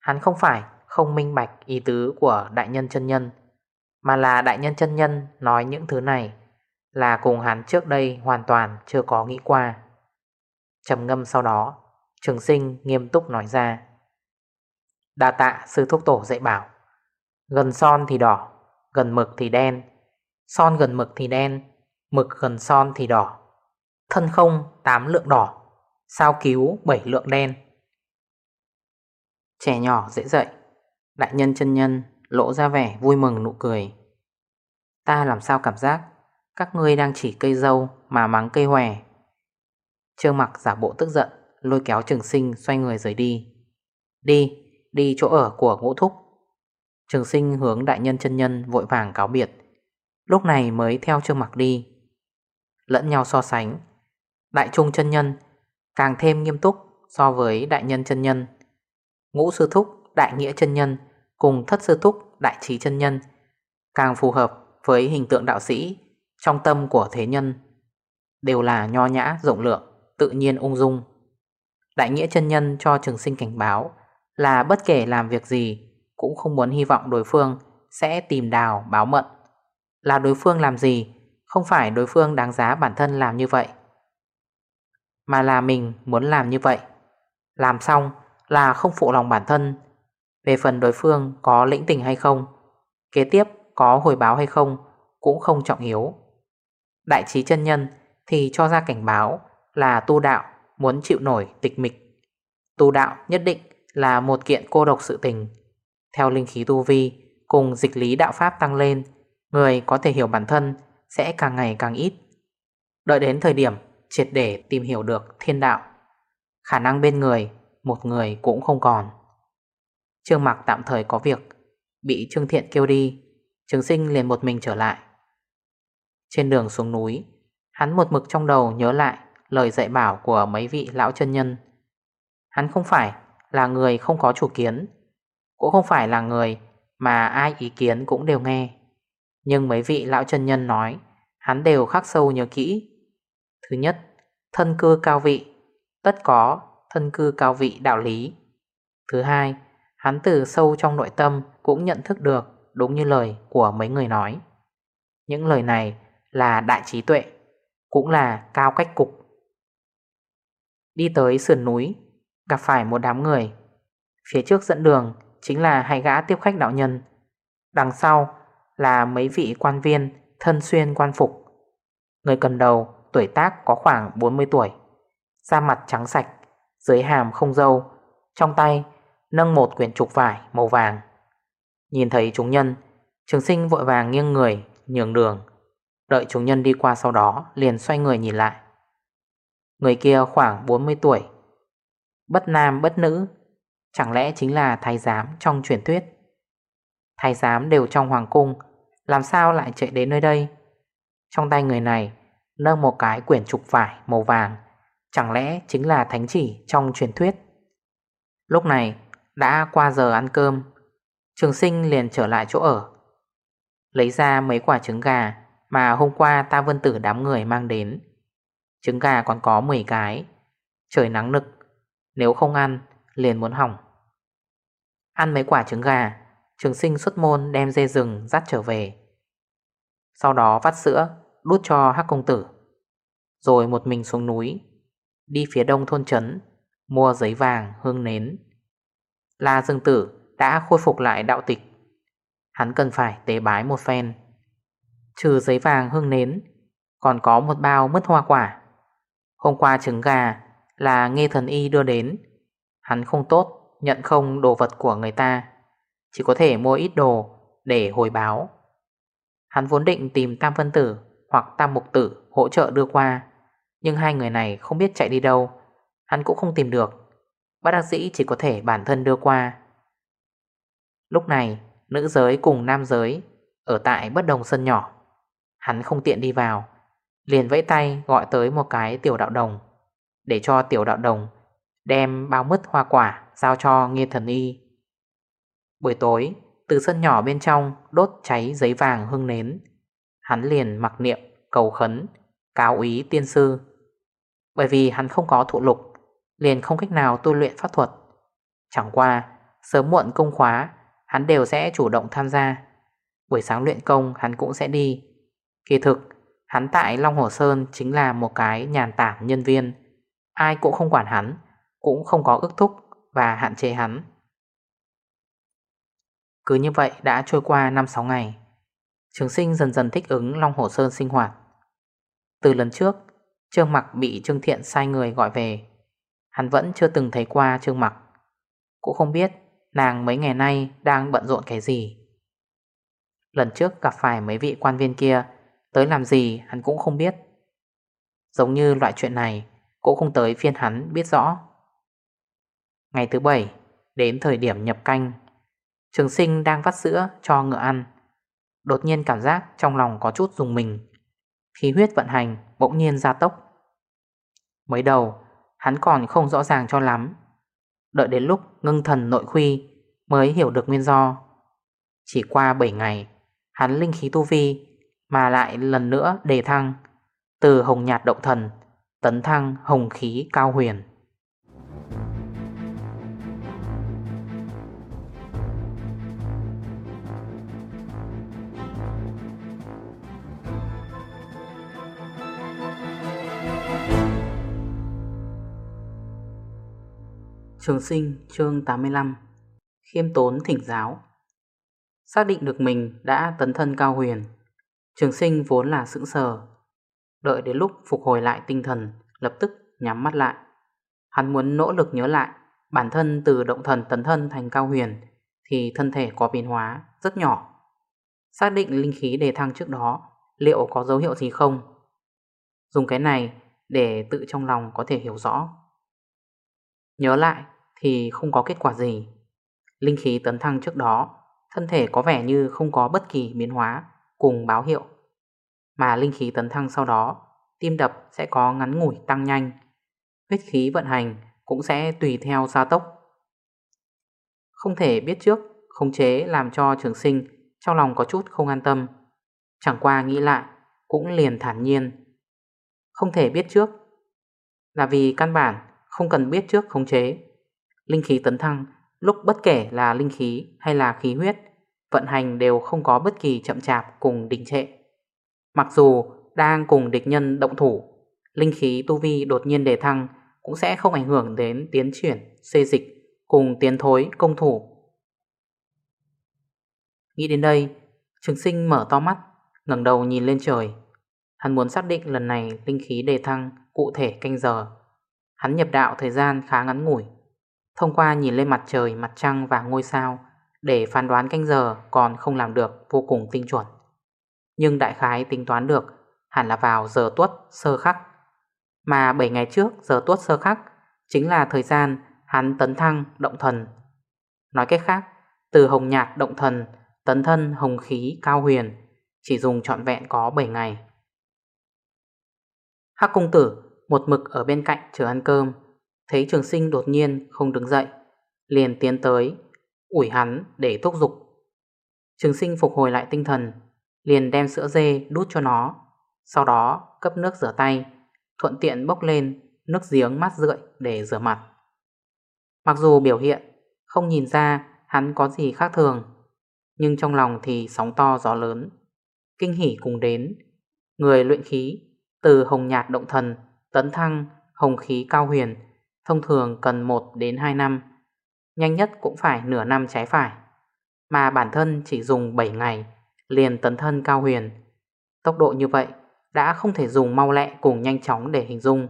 Hắn không phải không minh bạch ý tứ của đại nhân chân nhân, Mà là đại nhân chân nhân nói những thứ này Là cùng hắn trước đây hoàn toàn chưa có nghĩ qua. Trầm ngâm sau đó, Trường sinh nghiêm túc nói ra, Đa tạ sư thúc tổ dạy bảo, Gần son thì đỏ, Gần mực thì đen Son gần mực thì đen Mực gần son thì đỏ. Thân không 8 lượng đỏ Sao cứu 7 lượng đen. Trẻ nhỏ dễ dậy Đại nhân chân nhân lỗ ra vẻ vui mừng nụ cười. Ta làm sao cảm giác Các ngươi đang chỉ cây dâu Mà mắng cây hòe? Trương mặc giả bộ tức giận Lôi kéo trường sinh xoay người rời đi. Đi, đi chỗ ở của ngũ thúc. Trường sinh hướng đại nhân chân nhân vội vàng cáo biệt. Lúc này mới theo Trương Mặc đi. Lẫn nhau so sánh. Đại trung chân nhân, Càng thêm nghiêm túc so với đại nhân chân nhân. Ngũ sư thúc, Đại nghĩa chân nhân, Cùng thất sư thúc, Đại trí chân nhân, Càng phù hợp với hình tượng đạo sĩ Trong tâm của thế nhân, Đều là nho nhã, rộng lượng, Tự nhiên ung dung. Đại nghĩa chân nhân cho trường sinh cảnh báo Là bất kể làm việc gì Cũng không muốn hy vọng đối phương Sẽ tìm đào, báo mận là đối phương làm gì, Không phải đối phương đáng giá bản thân làm như vậy. Mà là mình muốn làm như vậy. Làm xong là không phụ lòng bản thân. Về phần đối phương có lĩnh tình hay không, Kế tiếp có hồi báo hay không Cũng không trọng yếu. Đại trí chân nhân thì cho ra cảnh báo Là tu đạo muốn chịu nổi tịch mịch. Tu đạo nhất định là một kiện cô độc sự tình. Theo linh khí tu vi Cùng dịch lý đạo pháp tăng lên Người có thể hiểu bản thân sẽ càng ngày càng ít. Đợi đến thời điểm triệt để tìm hiểu được thiên đạo, Khả năng bên người Một người cũng không còn. Trương Mạc tạm thời có việc, Bị Trương Thiện kêu đi trương sinh liền một mình trở lại. Trên đường xuống núi, Hắn một mực trong đầu nhớ lại Lời dạy bảo của mấy vị lão chân nhân. Hắn không phải là người không có chủ kiến, Cũng không phải là người Mà ai ý kiến cũng đều nghe nhưng mấy vị lão chân nhân nói, Hắn đều khắc sâu nhớ kỹ. Thứ nhất, Thân cư cao vị. Tất có thân cư cao vị đạo lý. Thứ hai, Hắn từ sâu trong nội tâm Cũng nhận thức được đúng như lời của mấy người nói. Những lời này là đại trí tuệ, Cũng là cao cách cục. Đi tới sườn núi, Gặp phải một đám người. Phía trước dẫn đường Chính là hai gã tiếp khách đạo nhân. Đằng sau là mấy vị quan viên, thân xuyên quan phục. Người cầm đầu, tuổi tác có khoảng 40 tuổi, Da mặt trắng sạch, Dưới hàm không dâu Trong tay nâng một quyển trục vải màu vàng. Nhìn thấy chúng nhân, Trường sinh vội vàng nghiêng người, Nhường đường. Đợi chúng nhân đi qua sau đó, Liền xoay người nhìn lại. Người kia khoảng 40 tuổi, Bất nam bất nữ, Chẳng lẽ chính là thái giám trong truyền thuyết? Thái giám đều trong hoàng cung làm sao lại chạy đến nơi đây? Trong tay người này, Nâng một cái quyển trục vải màu vàng, Chẳng lẽ chính là thánh chỉ trong truyền thuyết? Lúc này, đã qua giờ ăn cơm, Trường sinh liền trở lại chỗ ở. Lấy ra mấy quả trứng gà Mà hôm qua ta vân tử đám người mang đến. Trứng gà còn có 10 cái. Trời nắng nực, Nếu không ăn, liền muốn hỏng. Ăn mấy quả trứng gà Trường sinh xuất môn đem dê rừng dắt trở về. Sau đó vắt sữa, Đút cho hắc công tử. Rồi một mình xuống núi, Đi phía đông thôn trấn, Mua giấy vàng hương nến. La Dương Tử đã khôi phục lại đạo tịch. Hắn cần phải tế bái một phen. Trừ giấy vàng hương nến, Còn có một bao mứt hoa quả. Hôm qua trứng gà là nghe thần y đưa đến. Hắn không tốt, nhận không đồ vật của người ta. Chỉ có thể mua ít đồ để hồi báo. Hắn vốn định tìm Tam Phân Tử hoặc Tam Mục Tử hỗ trợ đưa qua, Nhưng hai người này không biết chạy đi đâu. Hắn cũng không tìm được. Bác đặc sĩ chỉ có thể bản thân đưa qua. Lúc này, Nữ giới cùng nam giới Ở tại bất đồng sân nhỏ. Hắn không tiện đi vào, Liền vẫy tay gọi tới một cái tiểu đạo đồng Để cho tiểu đạo đồng Đem bao mứt hoa quả Giao cho nghe thần y. Buổi tối, Từ sân nhỏ bên trong, đốt cháy giấy vàng hương nến. Hắn liền mặc niệm, cầu khấn, Cáo ý tiên sư. Bởi vì hắn không có thụ lục, Liền không cách nào tu luyện pháp thuật. Chẳng qua, Sớm muộn công khóa, Hắn đều sẽ chủ động tham gia. Buổi sáng luyện công, hắn cũng sẽ đi. Kỳ thực, Hắn tại Long Hồ Sơn chính là một cái nhàn tản nhân viên. Ai cũng không quản hắn, Cũng không có ước thúc Và hạn chế hắn. Cứ như vậy đã trôi qua 5-6 ngày. Trường sinh dần dần thích ứng Long Hồ Sơn sinh hoạt. Từ lần trước, Trương Mặc bị Trương Thiện sai người gọi về. Hắn vẫn chưa từng thấy qua Trương Mặc. Cũng không biết nàng mấy ngày nay đang bận rộn cái gì. Lần trước gặp phải mấy vị quan viên kia, Tới làm gì hắn cũng không biết. Giống như loại chuyện này Cũng không tới phiên hắn biết rõ. Ngày thứ bảy, Đến thời điểm nhập canh Trường sinh đang vắt sữa cho ngựa ăn. Đột nhiên cảm giác trong lòng có chút dùng mình. Khí huyết vận hành bỗng nhiên gia tốc. Mới đầu, Hắn còn không rõ ràng cho lắm. Đợi đến lúc ngưng thần nội khuy Mới hiểu được nguyên do. Chỉ qua 7 ngày, Hắn linh khí tu vi Mà lại lần nữa đề thăng Từ hồng nhạt động thần Tấn thăng hồng khí cao huyền. Trường sinh, chương 85 Khiêm tốn thỉnh giáo. Xác định được mình đã tấn thân cao huyền, Trường sinh vốn là sững sờ, Đợi đến lúc phục hồi lại tinh thần, Lập tức nhắm mắt lại. Hắn muốn nỗ lực nhớ lại, Bản thân từ động thần tấn thân thành cao huyền Thì thân thể có biến hóa rất nhỏ. Xác định linh khí đề thăng trước đó, Liệu có dấu hiệu gì không? Dùng cái này để tự trong lòng có thể hiểu rõ. Nhớ lại thì không có kết quả gì. Linh khí tấn thăng trước đó, thân thể có vẻ như không có bất kỳ biến hóa cùng báo hiệu. Mà linh khí tấn thăng sau đó, tim đập sẽ có ngắn ngủi tăng nhanh. Huyết khí vận hành cũng sẽ tùy theo gia tốc. Không thể biết trước, khống chế làm cho trường sinh trong lòng có chút không an tâm. Chẳng qua nghĩ lại, cũng liền thản nhiên. Không thể biết trước, là vì căn bản không cần biết trước khống chế. Linh khí tấn thăng lúc bất kể là linh khí hay là khí huyết vận hành đều không có bất kỳ chậm chạp cùng đình trệ. Mặc dù đang cùng địch nhân động thủ, linh khí tu vi đột nhiên đề thăng cũng sẽ không ảnh hưởng đến tiến chuyển, xê dịch cùng tiến thối công thủ. Nghĩ đến đây, trường sinh mở to mắt, ngẩng đầu nhìn lên trời Hắn muốn xác định lần này linh khí đề thăng cụ thể canh giờ Hắn nhập đạo thời gian khá ngắn ngủi Thông qua nhìn lên mặt trời, mặt trăng và ngôi sao Để phán đoán canh giờ còn không làm được vô cùng tinh chuẩn. Nhưng đại khái tính toán được hẳn là vào giờ tuất sơ khắc. Mà 7 ngày trước giờ tuất sơ khắc Chính là thời gian hắn tấn thăng động thần. Nói cách khác Từ hồng nhạt động thần Tấn thân hồng khí cao huyền Chỉ dùng trọn vẹn có 7 ngày. Hắc công tử một mực ở bên cạnh chờ ăn cơm. Thấy trường sinh đột nhiên không đứng dậy, Liền tiến tới, Ủi hắn để thúc giục. Trường sinh phục hồi lại tinh thần, Liền đem sữa dê đút cho nó, Sau đó cấp nước rửa tay, Thuận tiện bốc lên Nước giếng mát rượi để rửa mặt. Mặc dù biểu hiện Không nhìn ra hắn có gì khác thường, Nhưng trong lòng thì sóng to gió lớn, Kinh hỉ cùng đến. Người luyện khí Từ hồng nhạt động thần Tấn thăng hồng khí cao huyền Thông thường cần 1 đến 2 năm, Nhanh nhất cũng phải nửa năm trái phải, Mà bản thân chỉ dùng 7 ngày Liền tấn thân cao huyền. Tốc độ như vậy Đã không thể dùng mau lẹ cùng nhanh chóng để hình dung,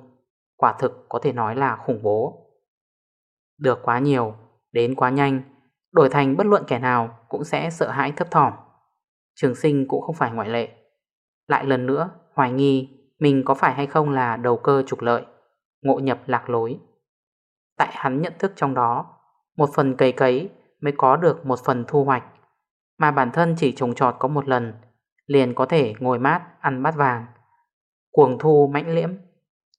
Quả thực có thể nói là khủng bố. Được quá nhiều, Đến quá nhanh, Đổi thành bất luận kẻ nào Cũng sẽ sợ hãi thấp thỏm. Trường sinh cũng không phải ngoại lệ. Lại lần nữa, hoài nghi Mình có phải hay không là đầu cơ trục lợi, Ngộ nhập lạc lối. Tại hắn nhận thức trong đó. Một phần cấy cấy mới có được một phần thu hoạch. Mà bản thân chỉ trồng trọt có một lần, Liền có thể ngồi mát, ăn bát vàng. Cuồng thu mãnh liễm,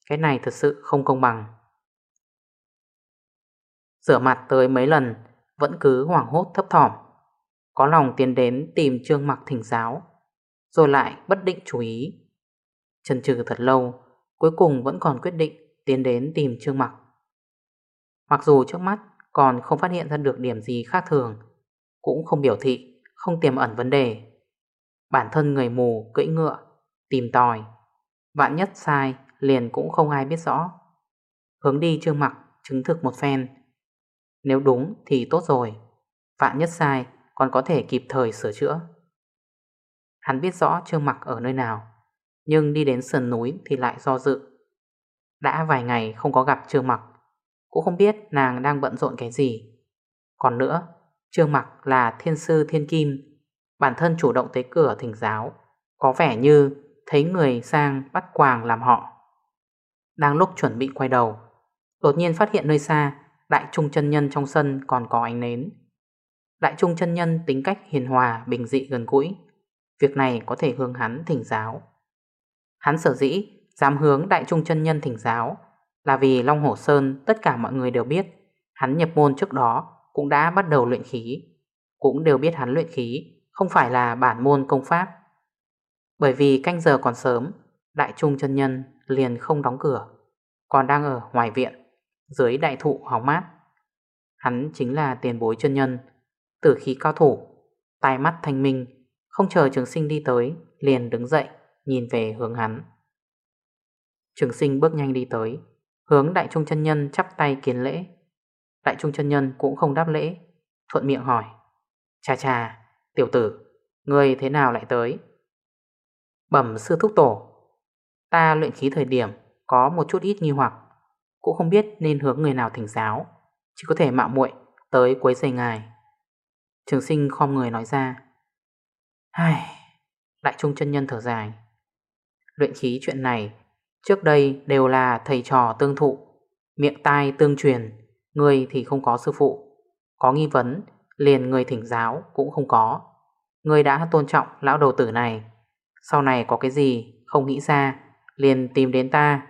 Cái này thật sự không công bằng. Rửa mặt tới mấy lần, Vẫn cứ hoảng hốt thấp thỏm. Có lòng tiến đến tìm trương mặc thỉnh giáo, Rồi lại bất định chú ý. Chần chừ thật lâu, Cuối cùng vẫn còn quyết định Tiến đến tìm trương mặc. Mặc dù trước mắt còn không phát hiện ra được điểm gì khác thường, Cũng không biểu thị, Không tiềm ẩn vấn đề. Bản thân người mù, cưỡi ngựa, Tìm tòi, Vạn nhất sai liền cũng không ai biết rõ. Hướng đi trương mặc, chứng thực một phen. Nếu đúng thì tốt rồi, Vạn nhất sai còn có thể kịp thời sửa chữa. Hắn biết rõ trương mặc ở nơi nào, Nhưng đi đến sườn núi thì lại do dự. Đã vài ngày không có gặp trương mặc cũng không biết nàng đang bận rộn cái gì. Còn nữa, Trương mặc là thiên sư thiên kim, Bản thân chủ động tới cửa thỉnh giáo, Có vẻ như Thấy người sang bắt quàng làm họ. Đang lúc chuẩn bị quay đầu, Đột nhiên phát hiện nơi xa Đại trung chân nhân trong sân còn có ánh nến. Đại trung chân nhân tính cách hiền hòa, Bình dị gần gũi. Việc này có thể hướng hắn thỉnh giáo. Hắn sở dĩ Dám hướng đại trung chân nhân thỉnh giáo là vì Long Hổ Sơn tất cả mọi người đều biết, Hắn nhập môn trước đó cũng đã bắt đầu luyện khí. Cũng đều biết hắn luyện khí Không phải là bản môn công pháp. Bởi vì canh giờ còn sớm, Đại trung chân nhân liền không đóng cửa, Còn đang ở ngoài viện, Dưới đại thụ hóng mát. Hắn chính là tiền bối chân nhân, Tử khí cao thủ, Tai mắt thanh minh, Không chờ trường sinh đi tới, Liền đứng dậy, nhìn về hướng hắn. Trường sinh bước nhanh đi tới. Hướng đại trung chân nhân chắp tay kiến lễ. Đại trung chân nhân cũng không đáp lễ Thuận miệng hỏi Chà chà, tiểu tử Người thế nào lại tới? Bẩm sư thúc tổ Ta luyện khí thời điểm Có một chút ít nghi hoặc Cũng không biết nên hướng người nào thỉnh giáo Chỉ có thể mạo muội tới quấy giày ngài. Trường sinh khom người nói ra Ai... Đại trung chân nhân thở dài Luyện khí chuyện này Trước đây đều là thầy trò tương thụ, Miệng tai tương truyền, Người thì không có sư phụ. Có nghi vấn, Liền người thỉnh giáo cũng không có. Người đã tôn trọng lão đầu tử này. Sau này có cái gì không nghĩ ra, Liền tìm đến ta.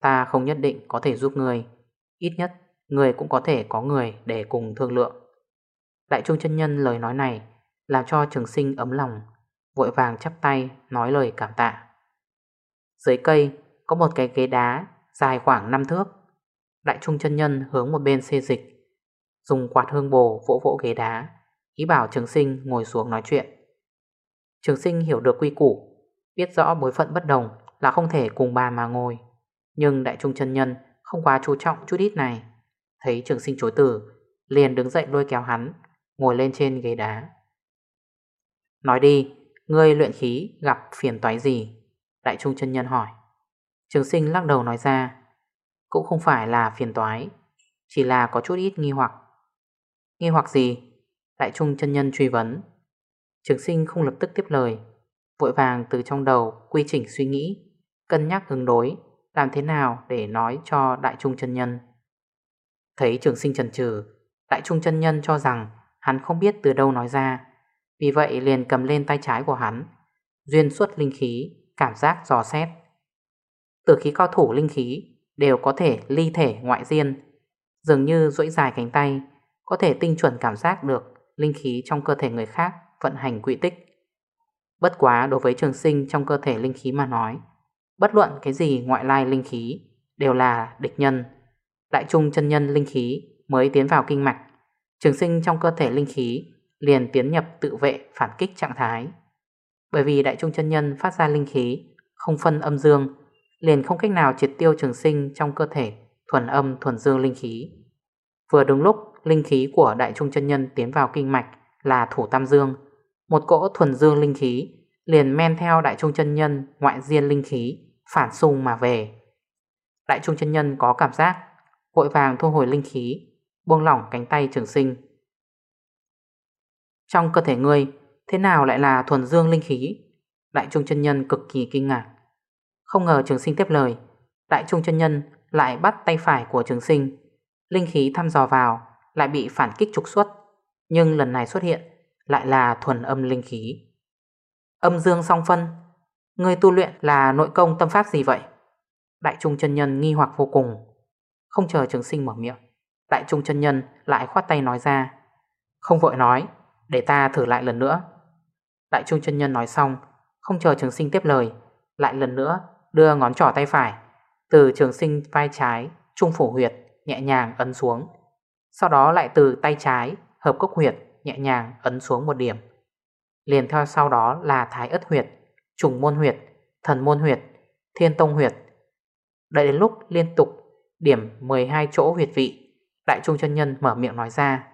Ta không nhất định có thể giúp người. Ít nhất, người cũng có thể có người Để cùng thương lượng. Đại trung chân nhân lời nói này Làm cho trường sinh ấm lòng, Vội vàng chắp tay nói lời cảm tạ. Dưới cây có một cái ghế đá dài khoảng 5 thước. Đại trung chân nhân hướng một bên xê dịch, Dùng quạt hương bồ vỗ vỗ ghế đá, Ý bảo trường sinh ngồi xuống nói chuyện. Trường sinh hiểu được quy củ, Biết rõ bối phận bất đồng Là không thể cùng bà mà ngồi. Nhưng đại trung chân nhân không quá chú trọng chút ít này. Thấy trường sinh chối từ, Liền đứng dậy lôi kéo hắn, Ngồi lên trên ghế đá. Nói đi, Ngươi luyện khí gặp phiền toái gì? Đại trung chân nhân hỏi. Trường sinh lắc đầu nói ra, Cũng không phải là phiền toái, Chỉ là có chút ít nghi hoặc. Nghi hoặc gì? Đại trung chân nhân truy vấn. Trường sinh không lập tức tiếp lời, Vội vàng từ trong đầu quy trình suy nghĩ, Cân nhắc ứng đối, Làm thế nào để nói cho đại trung chân nhân. Thấy trường sinh trần trừ Đại trung chân nhân cho rằng Hắn không biết từ đâu nói ra, Vì vậy liền cầm lên tay trái của hắn, Duyên suốt linh khí, Cảm giác dò xét. Từ khí cao thủ linh khí Đều có thể ly thể ngoại diên, Dường như duỗi dài cánh tay Có thể tinh chuẩn cảm giác được Linh khí trong cơ thể người khác Vận hành quỹ tích. Bất quá đối với trường sinh trong cơ thể linh khí mà nói, Bất luận cái gì ngoại lai linh khí Đều là địch nhân. Đại trung chân nhân linh khí mới tiến vào kinh mạch, Trường sinh trong cơ thể linh khí liền tiến nhập tự vệ phản kích trạng thái. Bởi vì đại trung chân nhân phát ra linh khí Không phân âm dương Liền không cách nào triệt tiêu trường sinh trong cơ thể, Thuần âm, thuần dương linh khí. Vừa đúng lúc, linh khí của đại trung chân nhân tiến vào kinh mạch Là thủ tam dương. Một cỗ thuần dương linh khí Liền men theo đại trung chân nhân Ngoại diên linh khí, Phản xung mà về. Đại trung chân nhân có cảm giác, Vội vàng thu hồi linh khí, Buông lỏng cánh tay trường sinh. Trong cơ thể ngươi, Thế nào lại là thuần dương linh khí? Đại trung chân nhân cực kỳ kinh ngạc. Không ngờ trường sinh tiếp lời. Đại trung chân nhân lại bắt tay phải của trường sinh. Linh khí thăm dò vào, Lại bị phản kích trục xuất. Nhưng lần này xuất hiện Lại là thuần âm linh khí. Âm dương song phân. Người tu luyện là nội công tâm pháp gì vậy? Đại trung chân nhân nghi hoặc vô cùng. Không chờ trường sinh mở miệng, Đại trung chân nhân lại khoát tay nói ra. Không vội nói, Để ta thử lại lần nữa. Đại trung chân nhân nói xong, Không chờ trường sinh tiếp lời, Lại lần nữa đưa ngón trỏ tay phải, Từ trường sinh vai trái, Trung phủ huyệt, nhẹ nhàng ấn xuống. Sau đó lại từ tay trái, Hợp cốc huyệt, nhẹ nhàng ấn xuống một điểm. Liền theo sau đó là thái ất huyệt, Trùng môn huyệt, Thần môn huyệt, Thiên tông huyệt. Đợi đến lúc liên tục điểm 12 chỗ huyệt vị, Đại Trung chân Nhân mở miệng nói ra,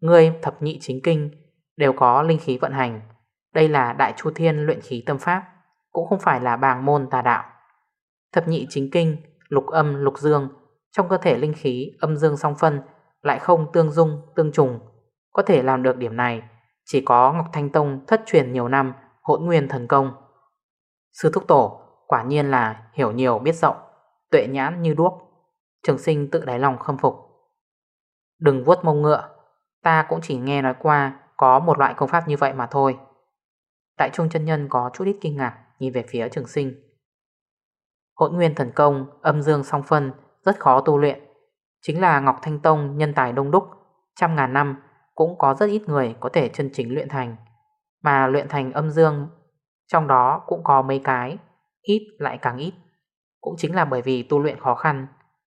Ngươi, thập nhị chính kinh, Đều có linh khí vận hành. Đây là Đại Chu Thiên luyện khí tâm pháp. Cũng không phải là bàng môn tà đạo. Thập nhị chính kinh, Lục âm, lục dương, Trong cơ thể linh khí, âm dương song phân Lại không tương dung, tương trùng. Có thể làm được điểm này, Chỉ có Ngọc Thanh Tông thất truyền nhiều năm, Hỗn nguyên thần công. Sư Thúc Tổ, quả nhiên là hiểu nhiều, biết rộng, Tuệ nhãn như đuốc. Trường sinh tự đáy lòng khâm phục. Đừng vuốt mông ngựa, Ta cũng chỉ nghe nói qua Có một loại công pháp như vậy mà thôi. Đại trung chân nhân có chút ít kinh ngạc. Nhìn về phía trường sinh. Hỗn nguyên thần công, Âm dương song phân, Rất khó tu luyện. Chính là Ngọc Thanh Tông nhân tài đông đúc, Trăm ngàn năm Cũng có rất ít người có thể chân chính luyện thành. Mà luyện thành âm dương, Trong đó cũng có mấy cái, Ít lại càng ít. Cũng chính là bởi vì tu luyện khó khăn,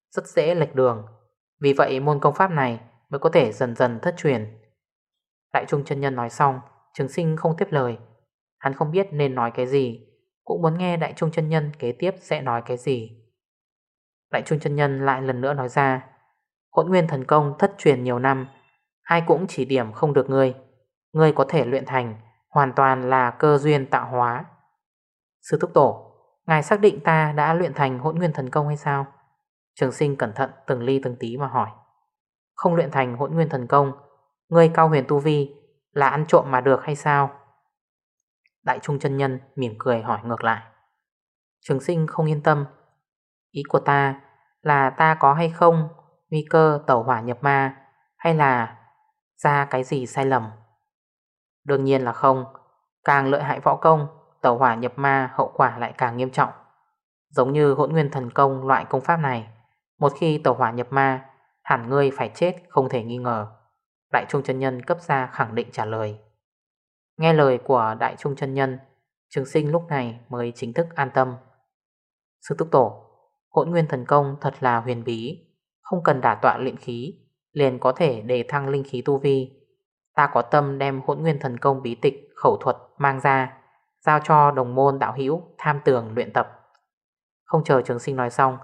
Rất dễ lệch đường. Vì vậy môn công pháp này mới có thể dần dần thất truyền. Đại trung chân nhân nói xong, Trường sinh không tiếp lời. Hắn không biết nên nói cái gì. Cũng muốn nghe đại trung chân nhân kế tiếp sẽ nói cái gì. Đại trung chân nhân lại lần nữa nói ra, Hỗn nguyên thần công thất truyền nhiều năm, Ai cũng chỉ điểm không được ngươi. Ngươi có thể luyện thành, Hoàn toàn là cơ duyên tạo hóa. Sư thúc tổ, Ngài xác định ta đã luyện thành hỗn nguyên thần công hay sao? Trường sinh cẩn thận từng ly từng tí mà hỏi. Không luyện thành hỗn nguyên thần công, Ngươi cao huyền tu vi Là ăn trộm mà được hay sao? Đại trung chân nhân mỉm cười hỏi ngược lại. Trường sinh không yên tâm. Ý của ta là ta có hay không Nguy cơ tẩu hỏa nhập ma Hay là ra cái gì sai lầm? Đương nhiên là không. Càng lợi hại võ công, Tẩu hỏa nhập ma hậu quả lại càng nghiêm trọng. Giống như hỗn nguyên thần công loại công pháp này, một khi tẩu hỏa nhập ma, Hẳn ngươi phải chết không thể nghi ngờ. Đại Trung chân Nhân cấp ra khẳng định trả lời. Nghe lời của Đại Trung chân Nhân, Trường sinh lúc này mới chính thức an tâm. Sư Túc Tổ, Hỗn nguyên thần công thật là huyền bí, Không cần đả tọa luyện khí, Liền có thể đề thăng linh khí tu vi. Ta có tâm đem hỗn nguyên thần công bí tịch, Khẩu thuật mang ra, Giao cho đồng môn đạo hữu Tham tường luyện tập. Không chờ trường sinh nói xong,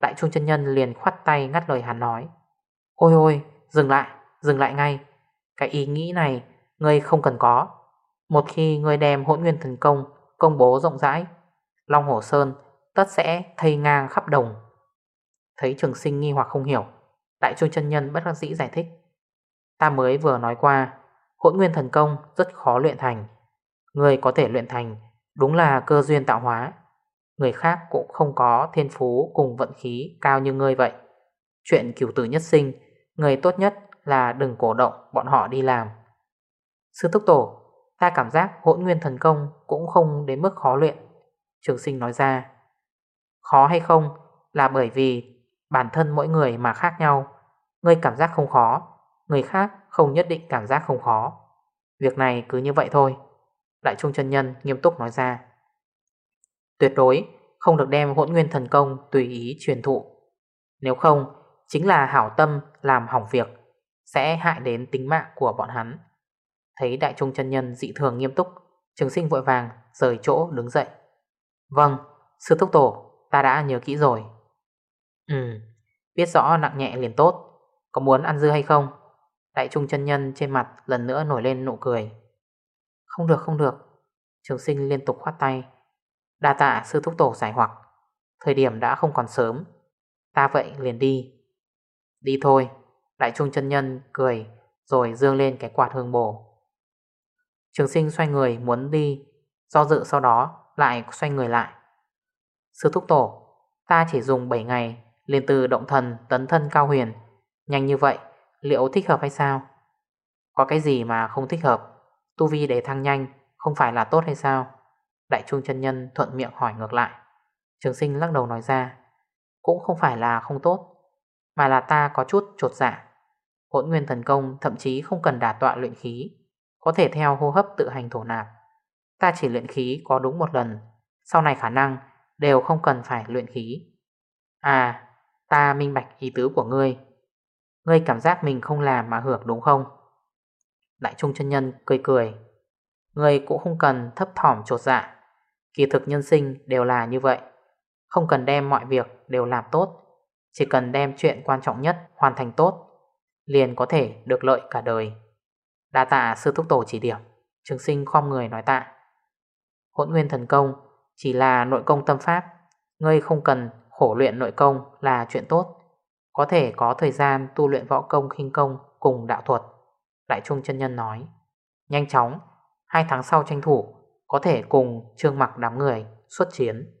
Đại trung chân nhân liền khoát tay ngắt lời hắn nói, Ôi ôi, dừng lại Dừng lại ngay. Cái ý nghĩ này, Ngươi không cần có. Một khi người đem hỗn nguyên thần công công bố rộng rãi, Long Hổ Sơn tất sẽ thây ngang khắp đồng. Thấy trường sinh nghi hoặc không hiểu, Đại trung chân nhân bất đắc dĩ giải thích. Ta mới vừa nói qua, Hỗn nguyên thần công rất khó luyện thành. Người có thể luyện thành Đúng là cơ duyên tạo hóa. Người khác cũng không có thiên phú cùng vận khí cao như ngươi vậy. Chuyện cửu tử nhất sinh, Người tốt nhất là đừng cổ động, bọn họ đi làm. Sư thúc Tổ Ta cảm giác hỗn nguyên thần công Cũng không đến mức khó luyện. Trường sinh nói ra, Khó hay không là bởi vì Bản thân mỗi người mà khác nhau. Ngươi cảm giác không khó, Người khác không nhất định cảm giác không khó. Việc này cứ như vậy thôi. Đại Trung chân Nhân nghiêm túc nói ra, Tuyệt đối không được đem hỗn nguyên thần công tùy ý truyền thụ. Nếu không, Chính là hảo tâm làm hỏng việc Sẽ hại đến tính mạng của bọn hắn. Thấy đại trung chân nhân dị thường nghiêm túc. Trường sinh vội vàng rời chỗ đứng dậy. Vâng, sư thúc tổ Ta đã nhớ kỹ rồi. Ừ, biết rõ nặng nhẹ liền tốt. Có muốn ăn dưa hay không? Đại trung chân nhân trên mặt lần nữa nổi lên nụ cười. Không được không được. Trường sinh liên tục khoát tay. Đa tạ sư thúc tổ giải hoặc. Thời điểm đã không còn sớm. Ta vậy liền đi. Đi thôi. Đại trung chân nhân cười Rồi dương lên cái quạt hương bổ. Trường sinh xoay người muốn đi, Do dự sau đó lại xoay người lại. Sư thúc tổ, Ta chỉ dùng 7 ngày, liền từ động thần tấn thân cao huyền. Nhanh như vậy, Liệu thích hợp hay sao? Có cái gì mà không thích hợp? Tu vi để thăng nhanh Không phải là tốt hay sao? Đại trung chân nhân thuận miệng hỏi ngược lại. Trường sinh lắc đầu nói ra, Cũng không phải là không tốt, Mà là ta có chút trột dạ. Hỗn nguyên thần công thậm chí không cần đả tọa luyện khí. Có thể theo hô hấp tự hành thổ nạp. Ta chỉ luyện khí có đúng một lần, Sau này khả năng đều không cần phải luyện khí. À Ta minh bạch ý tứ của ngươi. Ngươi cảm giác mình không làm mà hưởng đúng không? Đại trung chân nhân cười cười. Ngươi cũng không cần thấp thỏm trột dạ. Kỳ thực nhân sinh đều là như vậy. Không cần đem mọi việc đều làm tốt. Chỉ cần đem chuyện quan trọng nhất hoàn thành tốt, Liền có thể được lợi cả đời. Đã tạ sư thúc tổ chỉ điểm, Trường sinh khom người nói tạ. Hỗn nguyên thần công Chỉ là nội công tâm pháp, Ngươi không cần khổ luyện nội công là chuyện tốt. Có thể có thời gian tu luyện võ công khinh công cùng đạo thuật, Đại Trung chân Nhân nói. Nhanh chóng, Hai tháng sau tranh thủ, Có thể cùng trương mặc đám người xuất chiến.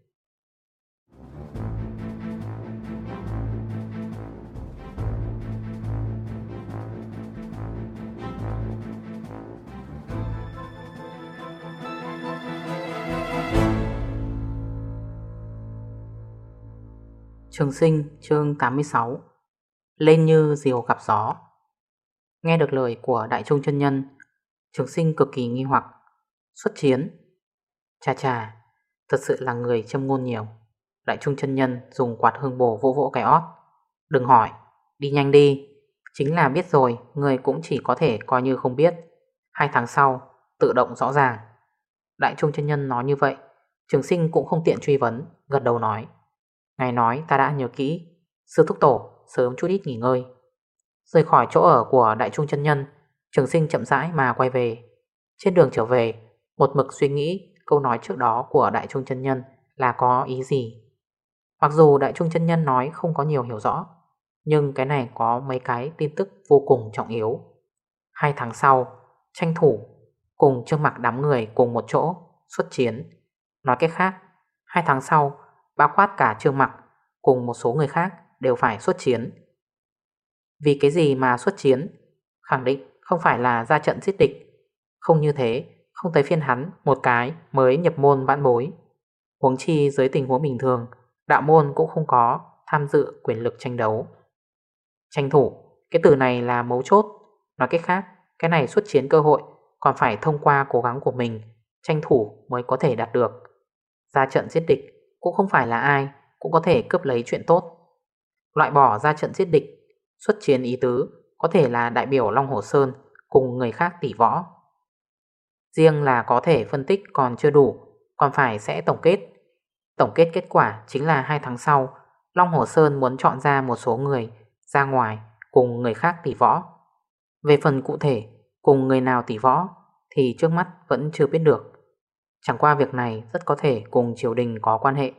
Trường sinh, chương 86 Lên như diều gặp gió. Nghe được lời của Đại Trung chân Nhân, Trường sinh cực kỳ nghi hoặc, Xuất chiến. Chà chà, Thật sự là người châm ngôn nhiều. Đại Trung chân Nhân dùng quạt hương bổ vỗ vỗ cái ót. Đừng hỏi, Đi nhanh đi. Chính là biết rồi, Người cũng chỉ có thể coi như không biết. Hai tháng sau, Tự động rõ ràng. Đại Trung chân Nhân nói như vậy, Trường sinh cũng không tiện truy vấn, Gật đầu nói. Ngài nói ta đã nhớ kỹ. Sư thúc tổ, sớm chút ít nghỉ ngơi. Rời khỏi chỗ ở của đại trung chân nhân, Trường sinh chậm rãi mà quay về. Trên đường trở về, Một mực suy nghĩ câu nói trước đó của đại trung chân nhân Là có ý gì. Mặc dù đại trung chân nhân nói không có nhiều hiểu rõ, Nhưng cái này có mấy cái tin tức vô cùng trọng yếu. Hai tháng sau, Tranh thủ Cùng trương mặc đám người cùng một chỗ Xuất chiến. Nói cách khác, Hai tháng sau Bao quát cả trương mặc Cùng một số người khác đều phải xuất chiến. Vì cái gì mà xuất chiến? Khẳng định không phải là ra trận giết địch. Không như thế, Không tới phiên hắn một cái mới nhập môn vãn bối. Huống chi dưới tình huống bình thường, Đạo môn cũng không có tham dự quyền lực tranh đấu. Tranh thủ, Cái từ này là mấu chốt. Nói cách khác, Cái này xuất chiến cơ hội Còn phải thông qua cố gắng của mình, Tranh thủ mới có thể đạt được. Ra trận giết địch cũng không phải là ai Cũng có thể cướp lấy chuyện tốt. Loại bỏ ra trận giết địch, Xuất chiến ý tứ Có thể là đại biểu Long Hồ Sơn Cùng người khác tỉ võ. Riêng là có thể phân tích còn chưa đủ, Còn phải sẽ tổng kết. Tổng kết kết quả chính là hai tháng sau, Long Hồ Sơn muốn chọn ra một số người Ra ngoài cùng người khác tỉ võ. Về phần cụ thể, Cùng người nào tỉ võ Thì trước mắt vẫn chưa biết được. Chẳng qua việc này rất có thể cùng triều đình có quan hệ.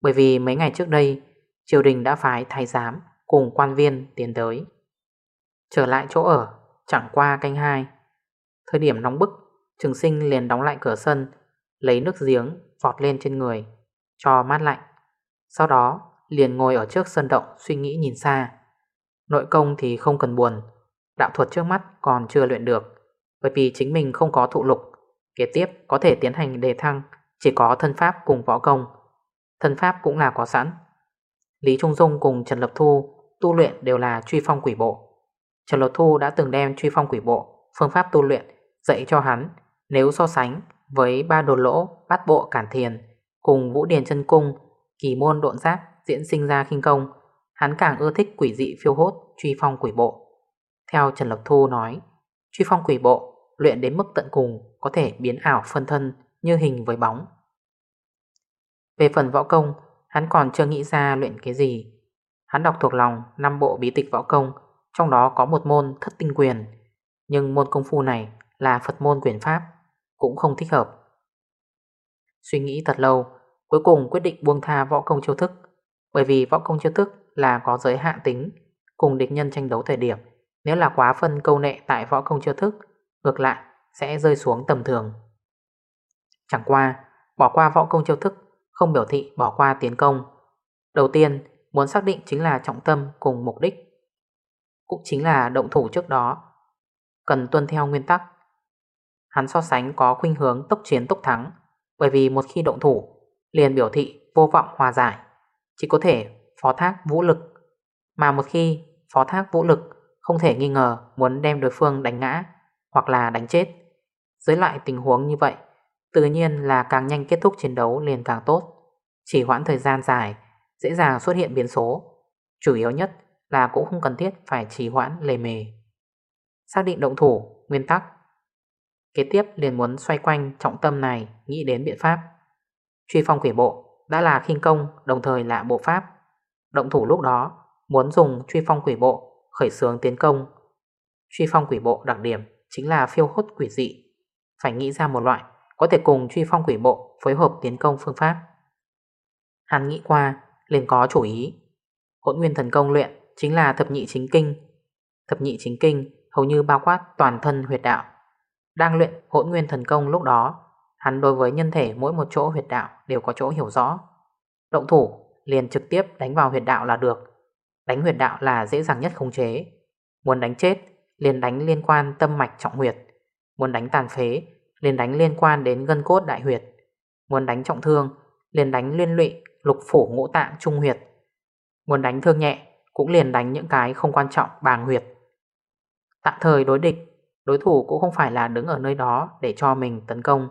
Bởi vì mấy ngày trước đây, Triều đình đã phái thái giám cùng quan viên tiến tới. Trở lại chỗ ở, Chẳng qua canh hai. Thời điểm nóng bức, Trường sinh liền đóng lại cửa sân, Lấy nước giếng vọt lên trên người, Cho mát lạnh. Sau đó, liền ngồi ở trước sân động Suy nghĩ nhìn xa. Nội công thì không cần buồn, Đạo thuật trước mắt còn chưa luyện được, Bởi vì chính mình không có thụ lục. Kế tiếp, có thể tiến hành đề thăng, Chỉ có thân pháp cùng võ công. Thân pháp cũng là có sẵn. Lý Trung Dung cùng Trần Lập Thu Tu luyện đều là truy phong quỷ bộ. Trần Lập Thu đã từng đem truy phong quỷ bộ, Phương pháp tu luyện dạy cho hắn Nếu so sánh với ba đồ lỗ, Bát bộ, cản thiền Cùng vũ điền chân cung, Kỳ môn độn giác diễn sinh ra khinh công, Hắn càng ưa thích quỷ dị phiêu hốt Truy phong quỷ bộ. Theo Trần Lập Thu nói, Truy phong quỷ bộ luyện đến mức tận cùng, Có thể biến ảo phân thân như hình với bóng. Về phần võ công, Hắn còn chưa nghĩ ra luyện cái gì. Hắn đọc thuộc lòng năm bộ bí tịch võ công, Trong đó có một môn thất tinh quyền. Nhưng môn công phu này là Phật môn quyền pháp, Cũng không thích hợp. Suy nghĩ thật lâu, Cuối cùng quyết định buông tha võ công chiêu thức. Bởi vì võ công chiêu thức là có giới hạn tính, Cùng địch nhân tranh đấu thời điểm. Nếu là quá phân câu nệ tại võ công chiêu thức Ngược lại, sẽ rơi xuống tầm thường. Chẳng qua, Bỏ qua võ công chiêu thức, Không biểu thị bỏ qua tiến công. Đầu tiên, muốn xác định chính là trọng tâm cùng mục đích, Cũng chính là động thủ trước đó. Cần tuân theo nguyên tắc. Hắn so sánh có khuynh hướng tốc chiến tốc thắng, Bởi vì một khi động thủ, Liền biểu thị vô vọng hòa giải, Chỉ có thể phó thác vũ lực. Mà một khi phó thác vũ lực, Không thể nghi ngờ muốn đem đối phương đánh ngã. Hoặc là đánh chết. Dưới lại tình huống như vậy Tự nhiên là càng nhanh kết thúc chiến đấu liền càng tốt. Chỉ hoãn thời gian dài Dễ dàng xuất hiện biến số. Chủ yếu nhất là cũng không cần thiết Phải trì hoãn lề mề. Xác định động thủ, nguyên tắc. Kế tiếp liền muốn xoay quanh trọng tâm này Nghĩ đến biện pháp. Truy phong quỷ bộ đã là khinh công Đồng thời là bộ pháp. Động thủ lúc đó muốn dùng truy phong quỷ bộ Khởi xướng tiến công. Truy phong quỷ bộ đặc điểm. Chính là phiêu hốt quỷ dị. Phải nghĩ ra một loại, Có thể cùng truy phong quỷ bộ phối hợp tiến công phương pháp. Hắn nghĩ qua, liền có chủ ý. Hỗn nguyên thần công luyện Chính là thập nhị chính kinh. Thập nhị chính kinh hầu như bao quát toàn thân huyệt đạo. Đang luyện hỗn nguyên thần công lúc đó, Hắn đối với nhân thể mỗi một chỗ huyệt đạo Đều có chỗ hiểu rõ. Động thủ, liền trực tiếp đánh vào huyệt đạo là được. Đánh huyệt đạo là dễ dàng nhất khống chế. Muốn đánh chết liền đánh liên quan tâm mạch trọng huyệt. Muốn đánh tàn phế, liền đánh liên quan đến gân cốt đại huyệt. Muốn đánh trọng thương, liền đánh liên lụy lục phủ ngũ tạng trung huyệt. Muốn đánh thương nhẹ, cũng liền đánh những cái không quan trọng bàng huyệt. Tạm thời đối địch, Đối thủ cũng không phải là đứng ở nơi đó để cho mình tấn công.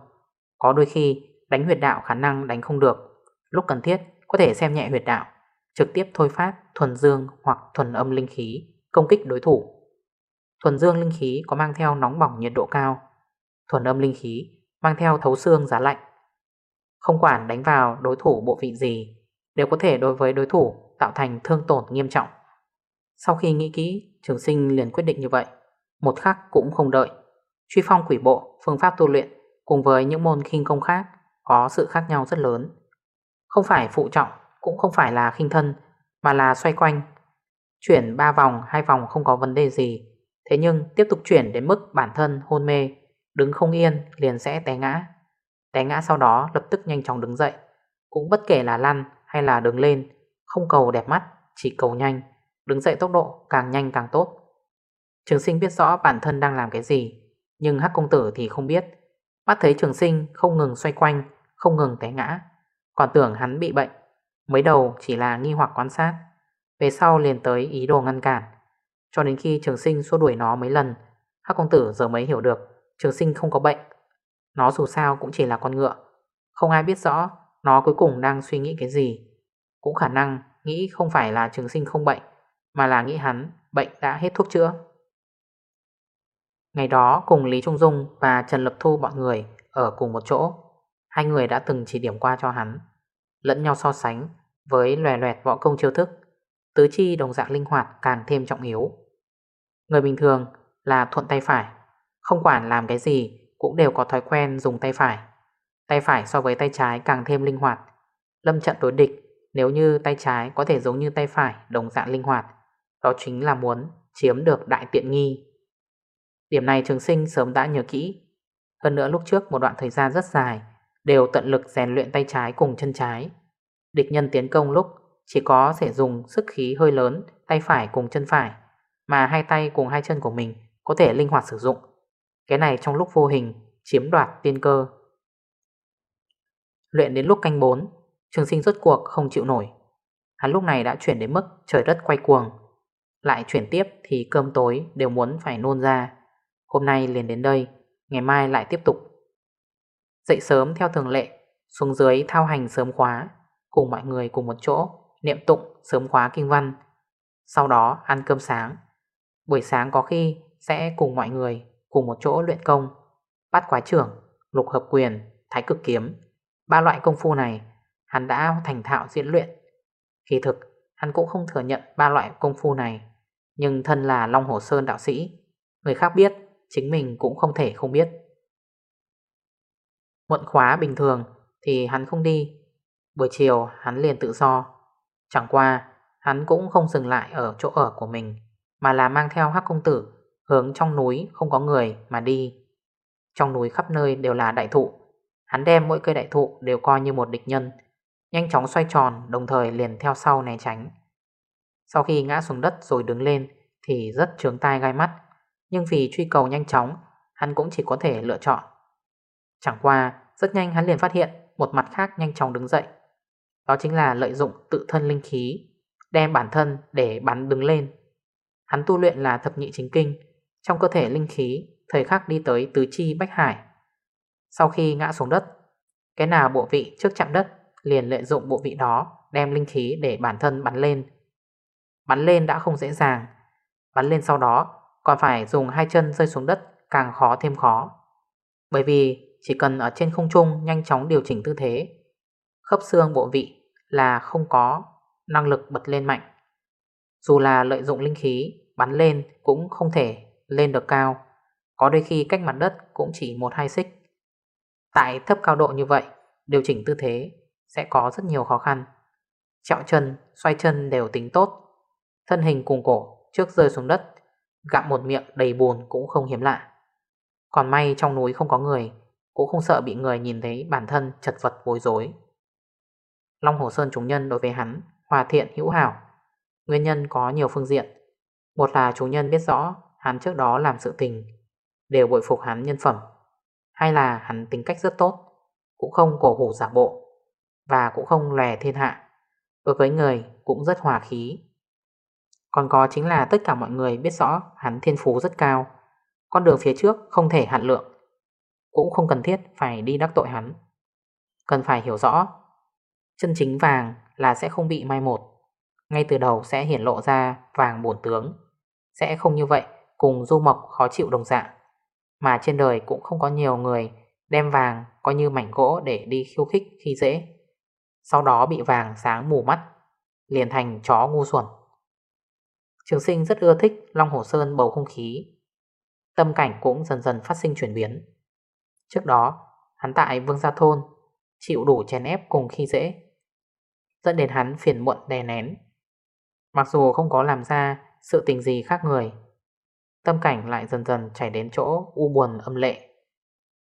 Có đôi khi, đánh huyệt đạo khả năng đánh không được. Lúc cần thiết, có thể xem nhẹ huyệt đạo, Trực tiếp thôi phát thuần dương hoặc thuần âm linh khí, Công kích đối thủ. Thuần dương linh khí có mang theo nóng bỏng nhiệt độ cao. Thuần âm linh khí mang theo thấu xương giá lạnh. Không quản đánh vào đối thủ bộ vị gì Đều có thể đối với đối thủ tạo thành thương tổn nghiêm trọng. Sau khi nghĩ kỹ Trường sinh liền quyết định như vậy. Một khắc cũng không đợi. Truy phong quỷ bộ, phương pháp tu luyện Cùng với những môn khinh công khác Có sự khác nhau rất lớn. Không phải phụ trọng, cũng không phải là khinh thân Mà là xoay quanh. Chuyển 3 vòng, hai vòng không có vấn đề gì. Thế nhưng tiếp tục chuyển đến mức bản thân hôn mê Đứng không yên liền sẽ té ngã. Té ngã sau đó lập tức nhanh chóng đứng dậy. Cũng bất kể là lăn hay là đứng lên Không cầu đẹp mắt, chỉ cầu nhanh. Đứng dậy tốc độ càng nhanh càng tốt. Trường sinh biết rõ bản thân đang làm cái gì Nhưng hắc công tử thì không biết. Mắt thấy trường sinh không ngừng xoay quanh Không ngừng té ngã. Còn tưởng hắn bị bệnh Mới đầu chỉ là nghi hoặc quan sát. Về sau liền tới ý đồ ngăn cản. Cho đến khi trường sinh xua đuổi nó mấy lần, Hắc công tử giờ mới hiểu được Trường sinh không có bệnh. Nó dù sao cũng chỉ là con ngựa. Không ai biết rõ nó cuối cùng đang suy nghĩ cái gì. Cũng khả năng nghĩ không phải là trường sinh không bệnh, Mà là nghĩ hắn bệnh đã hết thuốc chữa. Ngày đó cùng Lý Trung Dung và Trần Lập Thu bọn người ở cùng một chỗ. Hai người đã từng chỉ điểm qua cho hắn, Lẫn nhau so sánh với loè loẹt võ công chiêu thức, Tứ chi đồng dạng linh hoạt càng thêm trọng yếu. Người bình thường là thuận tay phải Không quản làm cái gì cũng đều có thói quen dùng tay phải. Tay phải so với tay trái càng thêm linh hoạt. Lâm trận đối địch, nếu như tay trái có thể giống như tay phải đồng dạng linh hoạt, đó chính là muốn chiếm được đại tiện nghi. Điểm này trường sinh sớm đã nhớ kỹ. Hơn nữa lúc trước một đoạn thời gian rất dài, đều tận lực rèn luyện tay trái cùng chân trái. Địch nhân tiến công lúc chỉ có thể dùng sức khí hơi lớn tay phải cùng chân phải, mà hai tay cùng hai chân của mình có thể linh hoạt sử dụng. Cái này trong lúc vô hình chiếm đoạt tiên cơ. Luyện đến lúc canh 4, trường sinh rốt cuộc không chịu nổi. Hắn lúc này đã chuyển đến mức trời đất quay cuồng. Lại chuyển tiếp thì cơm tối đều muốn phải nôn ra. Hôm nay liền đến đây, ngày mai lại tiếp tục. Dậy sớm theo thường lệ, xuống dưới thao hành sớm khóa, cùng mọi người cùng một chỗ, niệm tụng sớm khóa kinh văn. Sau đó ăn cơm sáng. Buổi sáng có khi sẽ cùng mọi người cùng một chỗ luyện công, bắt quái trưởng, lục hợp quyền, thái cực kiếm. Ba loại công phu này hắn đã thành thạo diễn luyện. Kỳ thực, hắn cũng không thừa nhận ba loại công phu này, nhưng thân là Long Hồ Sơn đạo sĩ, người khác biết, chính mình cũng không thể không biết. Muộn khóa bình thường thì hắn không đi, buổi chiều hắn liền tự do. Chẳng qua, hắn cũng không dừng lại ở chỗ ở của mình, mà là mang theo hắc công tử hướng trong núi không có người mà đi. Trong núi khắp nơi đều là đại thụ, hắn đem mỗi cây đại thụ đều coi như một địch nhân, nhanh chóng xoay tròn đồng thời liền theo sau né tránh. Sau khi ngã xuống đất rồi đứng lên thì rất trướng tai gai mắt, nhưng vì truy cầu nhanh chóng, hắn cũng chỉ có thể lựa chọn. Chẳng qua, rất nhanh hắn liền phát hiện một mặt khác nhanh chóng đứng dậy. Đó chính là lợi dụng tự thân linh khí, đem bản thân để bắn đứng lên. Hắn tu luyện là thập nhị chính kinh, trong cơ thể linh khí thời khắc đi tới tứ chi bách hải. Sau khi ngã xuống đất, cái nào bộ vị trước chạm đất liền lợi dụng bộ vị đó đem linh khí để bản thân bắn lên. Bắn lên đã không dễ dàng, bắn lên sau đó còn phải dùng hai chân rơi xuống đất càng khó thêm khó. Bởi vì chỉ cần ở trên không trung nhanh chóng điều chỉnh tư thế, khớp xương bộ vị là không có năng lực bật lên mạnh. Dù là lợi dụng linh khí bắn lên cũng không thể lên được cao, có đôi khi cách mặt đất cũng chỉ một hai xích. Tại thấp cao độ như vậy, điều chỉnh tư thế sẽ có rất nhiều khó khăn. Chạo chân, xoay chân đều tính tốt. Thân hình cùng cổ trước rơi xuống đất, gặm một miệng đầy buồn cũng không hiếm lạ. Còn may trong núi không có người, cũng không sợ bị người nhìn thấy bản thân chật vật bối rối. Long Hồ Sơn chúng nhân đối với hắn hòa thiện hữu hảo. Nguyên nhân có nhiều phương diện. Một là chủ nhân biết rõ hắn trước đó làm sự tình, đều bội phục hắn nhân phẩm. hay là hắn tính cách rất tốt, cũng không cổ hủ giả bộ, và cũng không lè thiên hạ. Đối với người cũng rất hòa khí. Còn có chính là tất cả mọi người biết rõ hắn thiên phú rất cao, con đường phía trước không thể hạn lượng. Cũng không cần thiết phải đi đắc tội hắn Cần phải hiểu rõ Chân chính vàng là sẽ không bị mai một Ngay từ đầu sẽ hiển lộ ra vàng bổn tướng sẽ không như vậy Cùng du mộc khó chịu đồng dạng. Mà trên đời cũng không có nhiều người Đem vàng coi như mảnh gỗ Để đi khiêu khích khi dễ. Sau đó bị vàng sáng mù mắt Liền thành chó ngu xuẩn. Trường sinh rất ưa thích Long Hồ Sơn bầu không khí. Tâm cảnh cũng dần dần phát sinh chuyển biến. Trước đó, hắn tại Vương Gia Thôn chịu đủ chèn ép cùng khi dễ, dẫn đến hắn phiền muộn đè nén. Mặc dù không có làm ra sự tình gì khác người, tâm cảnh lại dần dần chảy đến chỗ u buồn âm lệ.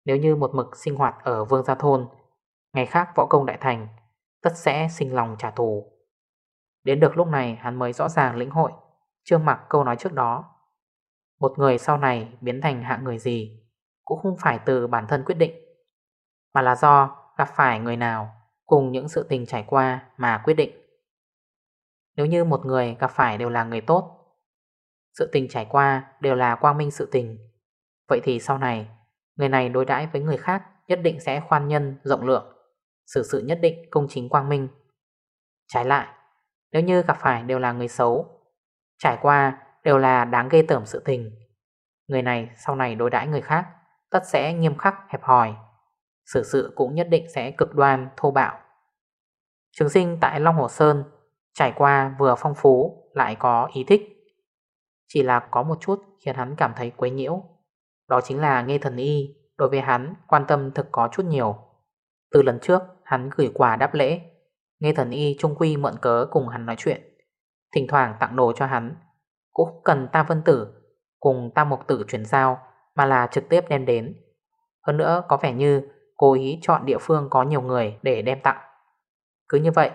Nếu như một mực sinh hoạt ở Vương Gia Thôn, ngày khác võ công đại thành, tất sẽ sinh lòng trả thù. Đến được lúc này hắn mới rõ ràng lĩnh hội, chưa mặc câu nói trước đó. Một người sau này biến thành hạng người gì cũng không phải từ bản thân quyết định, mà là do gặp phải người nào cùng những sự tình trải qua mà quyết định. Nếu như một người gặp phải đều là người tốt, sự tình trải qua đều là quang minh sự tình, vậy thì sau này người này đối đãi với người khác nhất định sẽ khoan nhân, rộng lượng, xử sự nhất định công chính quang minh. Trái lại, nếu như gặp phải đều là người xấu, trải qua đều là đáng ghê tởm sự tình, người này sau này đối đãi người khác tất sẽ nghiêm khắc hẹp hòi. Sự sự cũng nhất định sẽ cực đoan thô bạo. Trường sinh tại Long Hồ Sơn trải qua vừa phong phú lại có ý thích. Chỉ là có một chút khiến hắn cảm thấy quấy nhiễu. Đó chính là nghe thần y, Đối với hắn quan tâm thực có chút nhiều. Từ lần trước, hắn gửi quà đáp lễ. Nghe thần y trung quy mượn cớ cùng hắn nói chuyện. Thỉnh thoảng tặng đồ cho hắn. Cũng cần tam phân tử Cùng tam mục tử chuyển giao, Mà là trực tiếp đem đến. Hơn nữa, có vẻ như cố ý chọn địa phương có nhiều người để đem tặng. Cứ như vậy,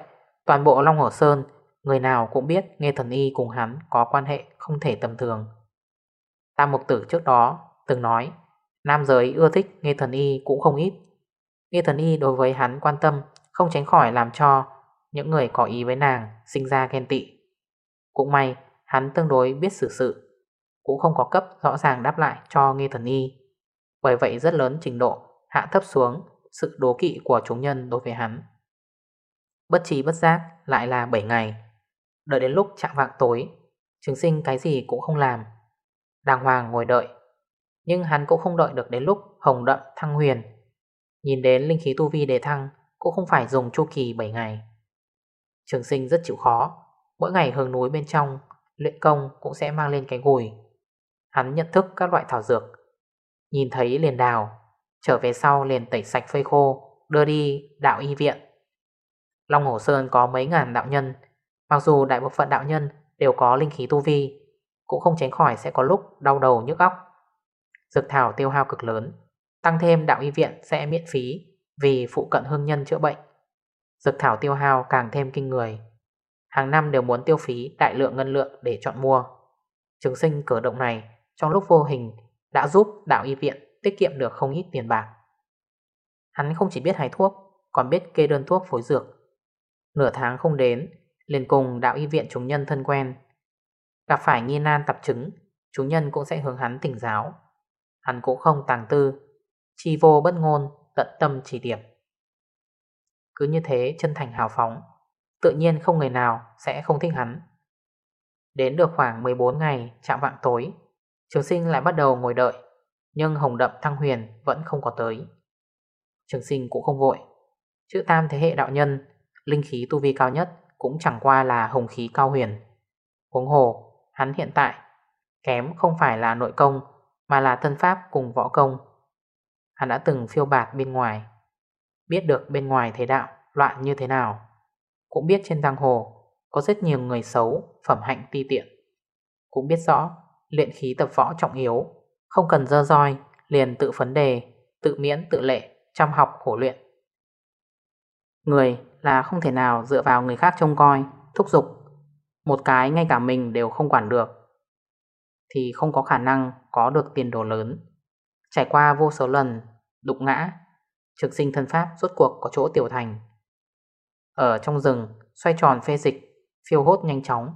Toàn bộ Long Hồ Sơn Người nào cũng biết nghe thần y cùng hắn Có quan hệ không thể tầm thường. Tam mục tử trước đó từng nói, Nam giới ưa thích nghe thần y cũng không ít. Nghe thần y đối với hắn quan tâm, Không tránh khỏi làm cho Những người có ý với nàng sinh ra ghen tị. Cũng may, hắn tương đối biết xử sự, Cũng không có cấp rõ ràng đáp lại cho nghe thần y. Bởi vậy rất lớn trình độ Hạ thấp xuống sự đố kỵ của chúng nhân đối với hắn. Bất trí bất giác lại là 7 ngày. Đợi đến lúc chạm vạng tối Trường sinh cái gì cũng không làm. Đàng hoàng ngồi đợi, Nhưng hắn cũng không đợi được đến lúc hồng đậm thăng huyền. Nhìn đến linh khí tu vi đề thăng, Cũng không phải dùng chu kỳ 7 ngày. Trường sinh rất chịu khó, Mỗi ngày hướng núi bên trong, Luyện công cũng sẽ mang lên cái gùi. Hắn nhận thức các loại thảo dược, Nhìn thấy liền đào, Trở về sau liền tẩy sạch phơi khô, Đưa đi đạo y viện. Long Hồ Sơn có mấy ngàn đạo nhân Mặc dù đại bộ phận đạo nhân đều có linh khí tu vi, Cũng không tránh khỏi sẽ có lúc đau đầu nhức óc. Dược thảo tiêu hao cực lớn, Tăng thêm đạo y viện sẽ miễn phí Vì phụ cận hương nhân chữa bệnh. Dược thảo tiêu hao càng thêm kinh người. Hàng năm đều muốn tiêu phí đại lượng ngân lượng để chọn mua. Trường sinh cử động này Trong lúc vô hình đã giúp đạo y viện tiết kiệm được không ít tiền bạc. Hắn không chỉ biết hái thuốc, Còn biết kê đơn thuốc phối dược. Nửa tháng không đến liền cùng đạo y viện chúng nhân thân quen. Gặp phải nghi nan tập chứng, Chúng nhân cũng sẽ hướng hắn tỉnh giáo. Hắn cũng không tàng tư, Chi vô bất ngôn, Tận tâm chỉ điểm. Cứ như thế chân thành hào phóng, Tự nhiên không người nào sẽ không thích hắn. Đến được khoảng 14 ngày chạm vạng tối, Trường sinh lại bắt đầu ngồi đợi, Nhưng hồng đậm thăng huyền vẫn không có tới. Trường sinh cũng không vội, Chữ tam thế hệ đạo nhân, Linh khí tu vi cao nhất cũng chẳng qua là hồng khí cao huyền. Huống hồ, hắn hiện tại kém không phải là nội công mà là thân pháp cùng võ công. Hắn đã từng phiêu bạt bên ngoài, biết được bên ngoài thế đạo loạn như thế nào. Cũng biết trên giang hồ có rất nhiều người xấu, phẩm hạnh ti tiện. Cũng biết rõ luyện khí tập võ trọng yếu, không cần dơ roi, liền tự phấn đề, tự miễn tự lệ, chăm học khổ luyện. Người là không thể nào dựa vào người khác trông coi, thúc giục. Một cái ngay cả mình đều không quản được. Thì không có khả năng có được tiền đồ lớn. Trải qua vô số lần, đụng ngã, trực sinh thân pháp rốt cuộc có chỗ tiểu thành. Ở trong rừng, xoay tròn phê dịch, phiêu hốt nhanh chóng,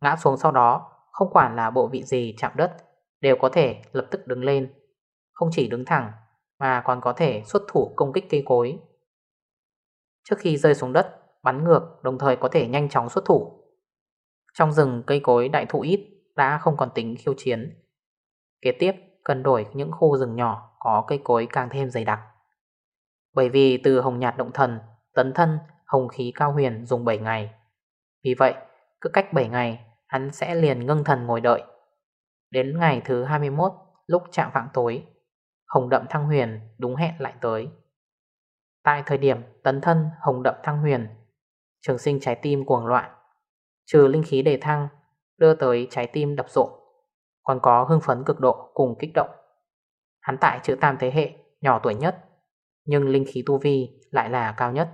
ngã xuống sau đó, không quản là bộ vị gì chạm đất, đều có thể lập tức đứng lên. Không chỉ đứng thẳng, mà còn có thể xuất thủ công kích cây cối Trước khi rơi xuống đất, Bắn ngược, đồng thời có thể nhanh chóng xuất thủ. Trong rừng, cây cối, đại thụ ít, Đã không còn tính khiêu chiến. Kế tiếp, cần đổi những khu rừng nhỏ, Có cây cối càng thêm dày đặc. Bởi vì từ hồng nhạt động thần, Tấn thân, hồng khí cao huyền dùng 7 ngày. Vì vậy, cứ cách 7 ngày, Hắn sẽ liền ngưng thần ngồi đợi. Đến ngày thứ 21 Lúc chạm vạng tối, Hồng đậm thăng huyền đúng hẹn lại tới. Tại thời điểm tấn thân hồng đậm thăng huyền, Trường sinh trái tim cuồng loạn, Trừ linh khí đề thăng, Đưa tới trái tim đập rộn, Còn có hưng phấn cực độ cùng kích động. Hắn tại chữ tam thế hệ Nhỏ tuổi nhất, Nhưng linh khí tu vi lại là cao nhất.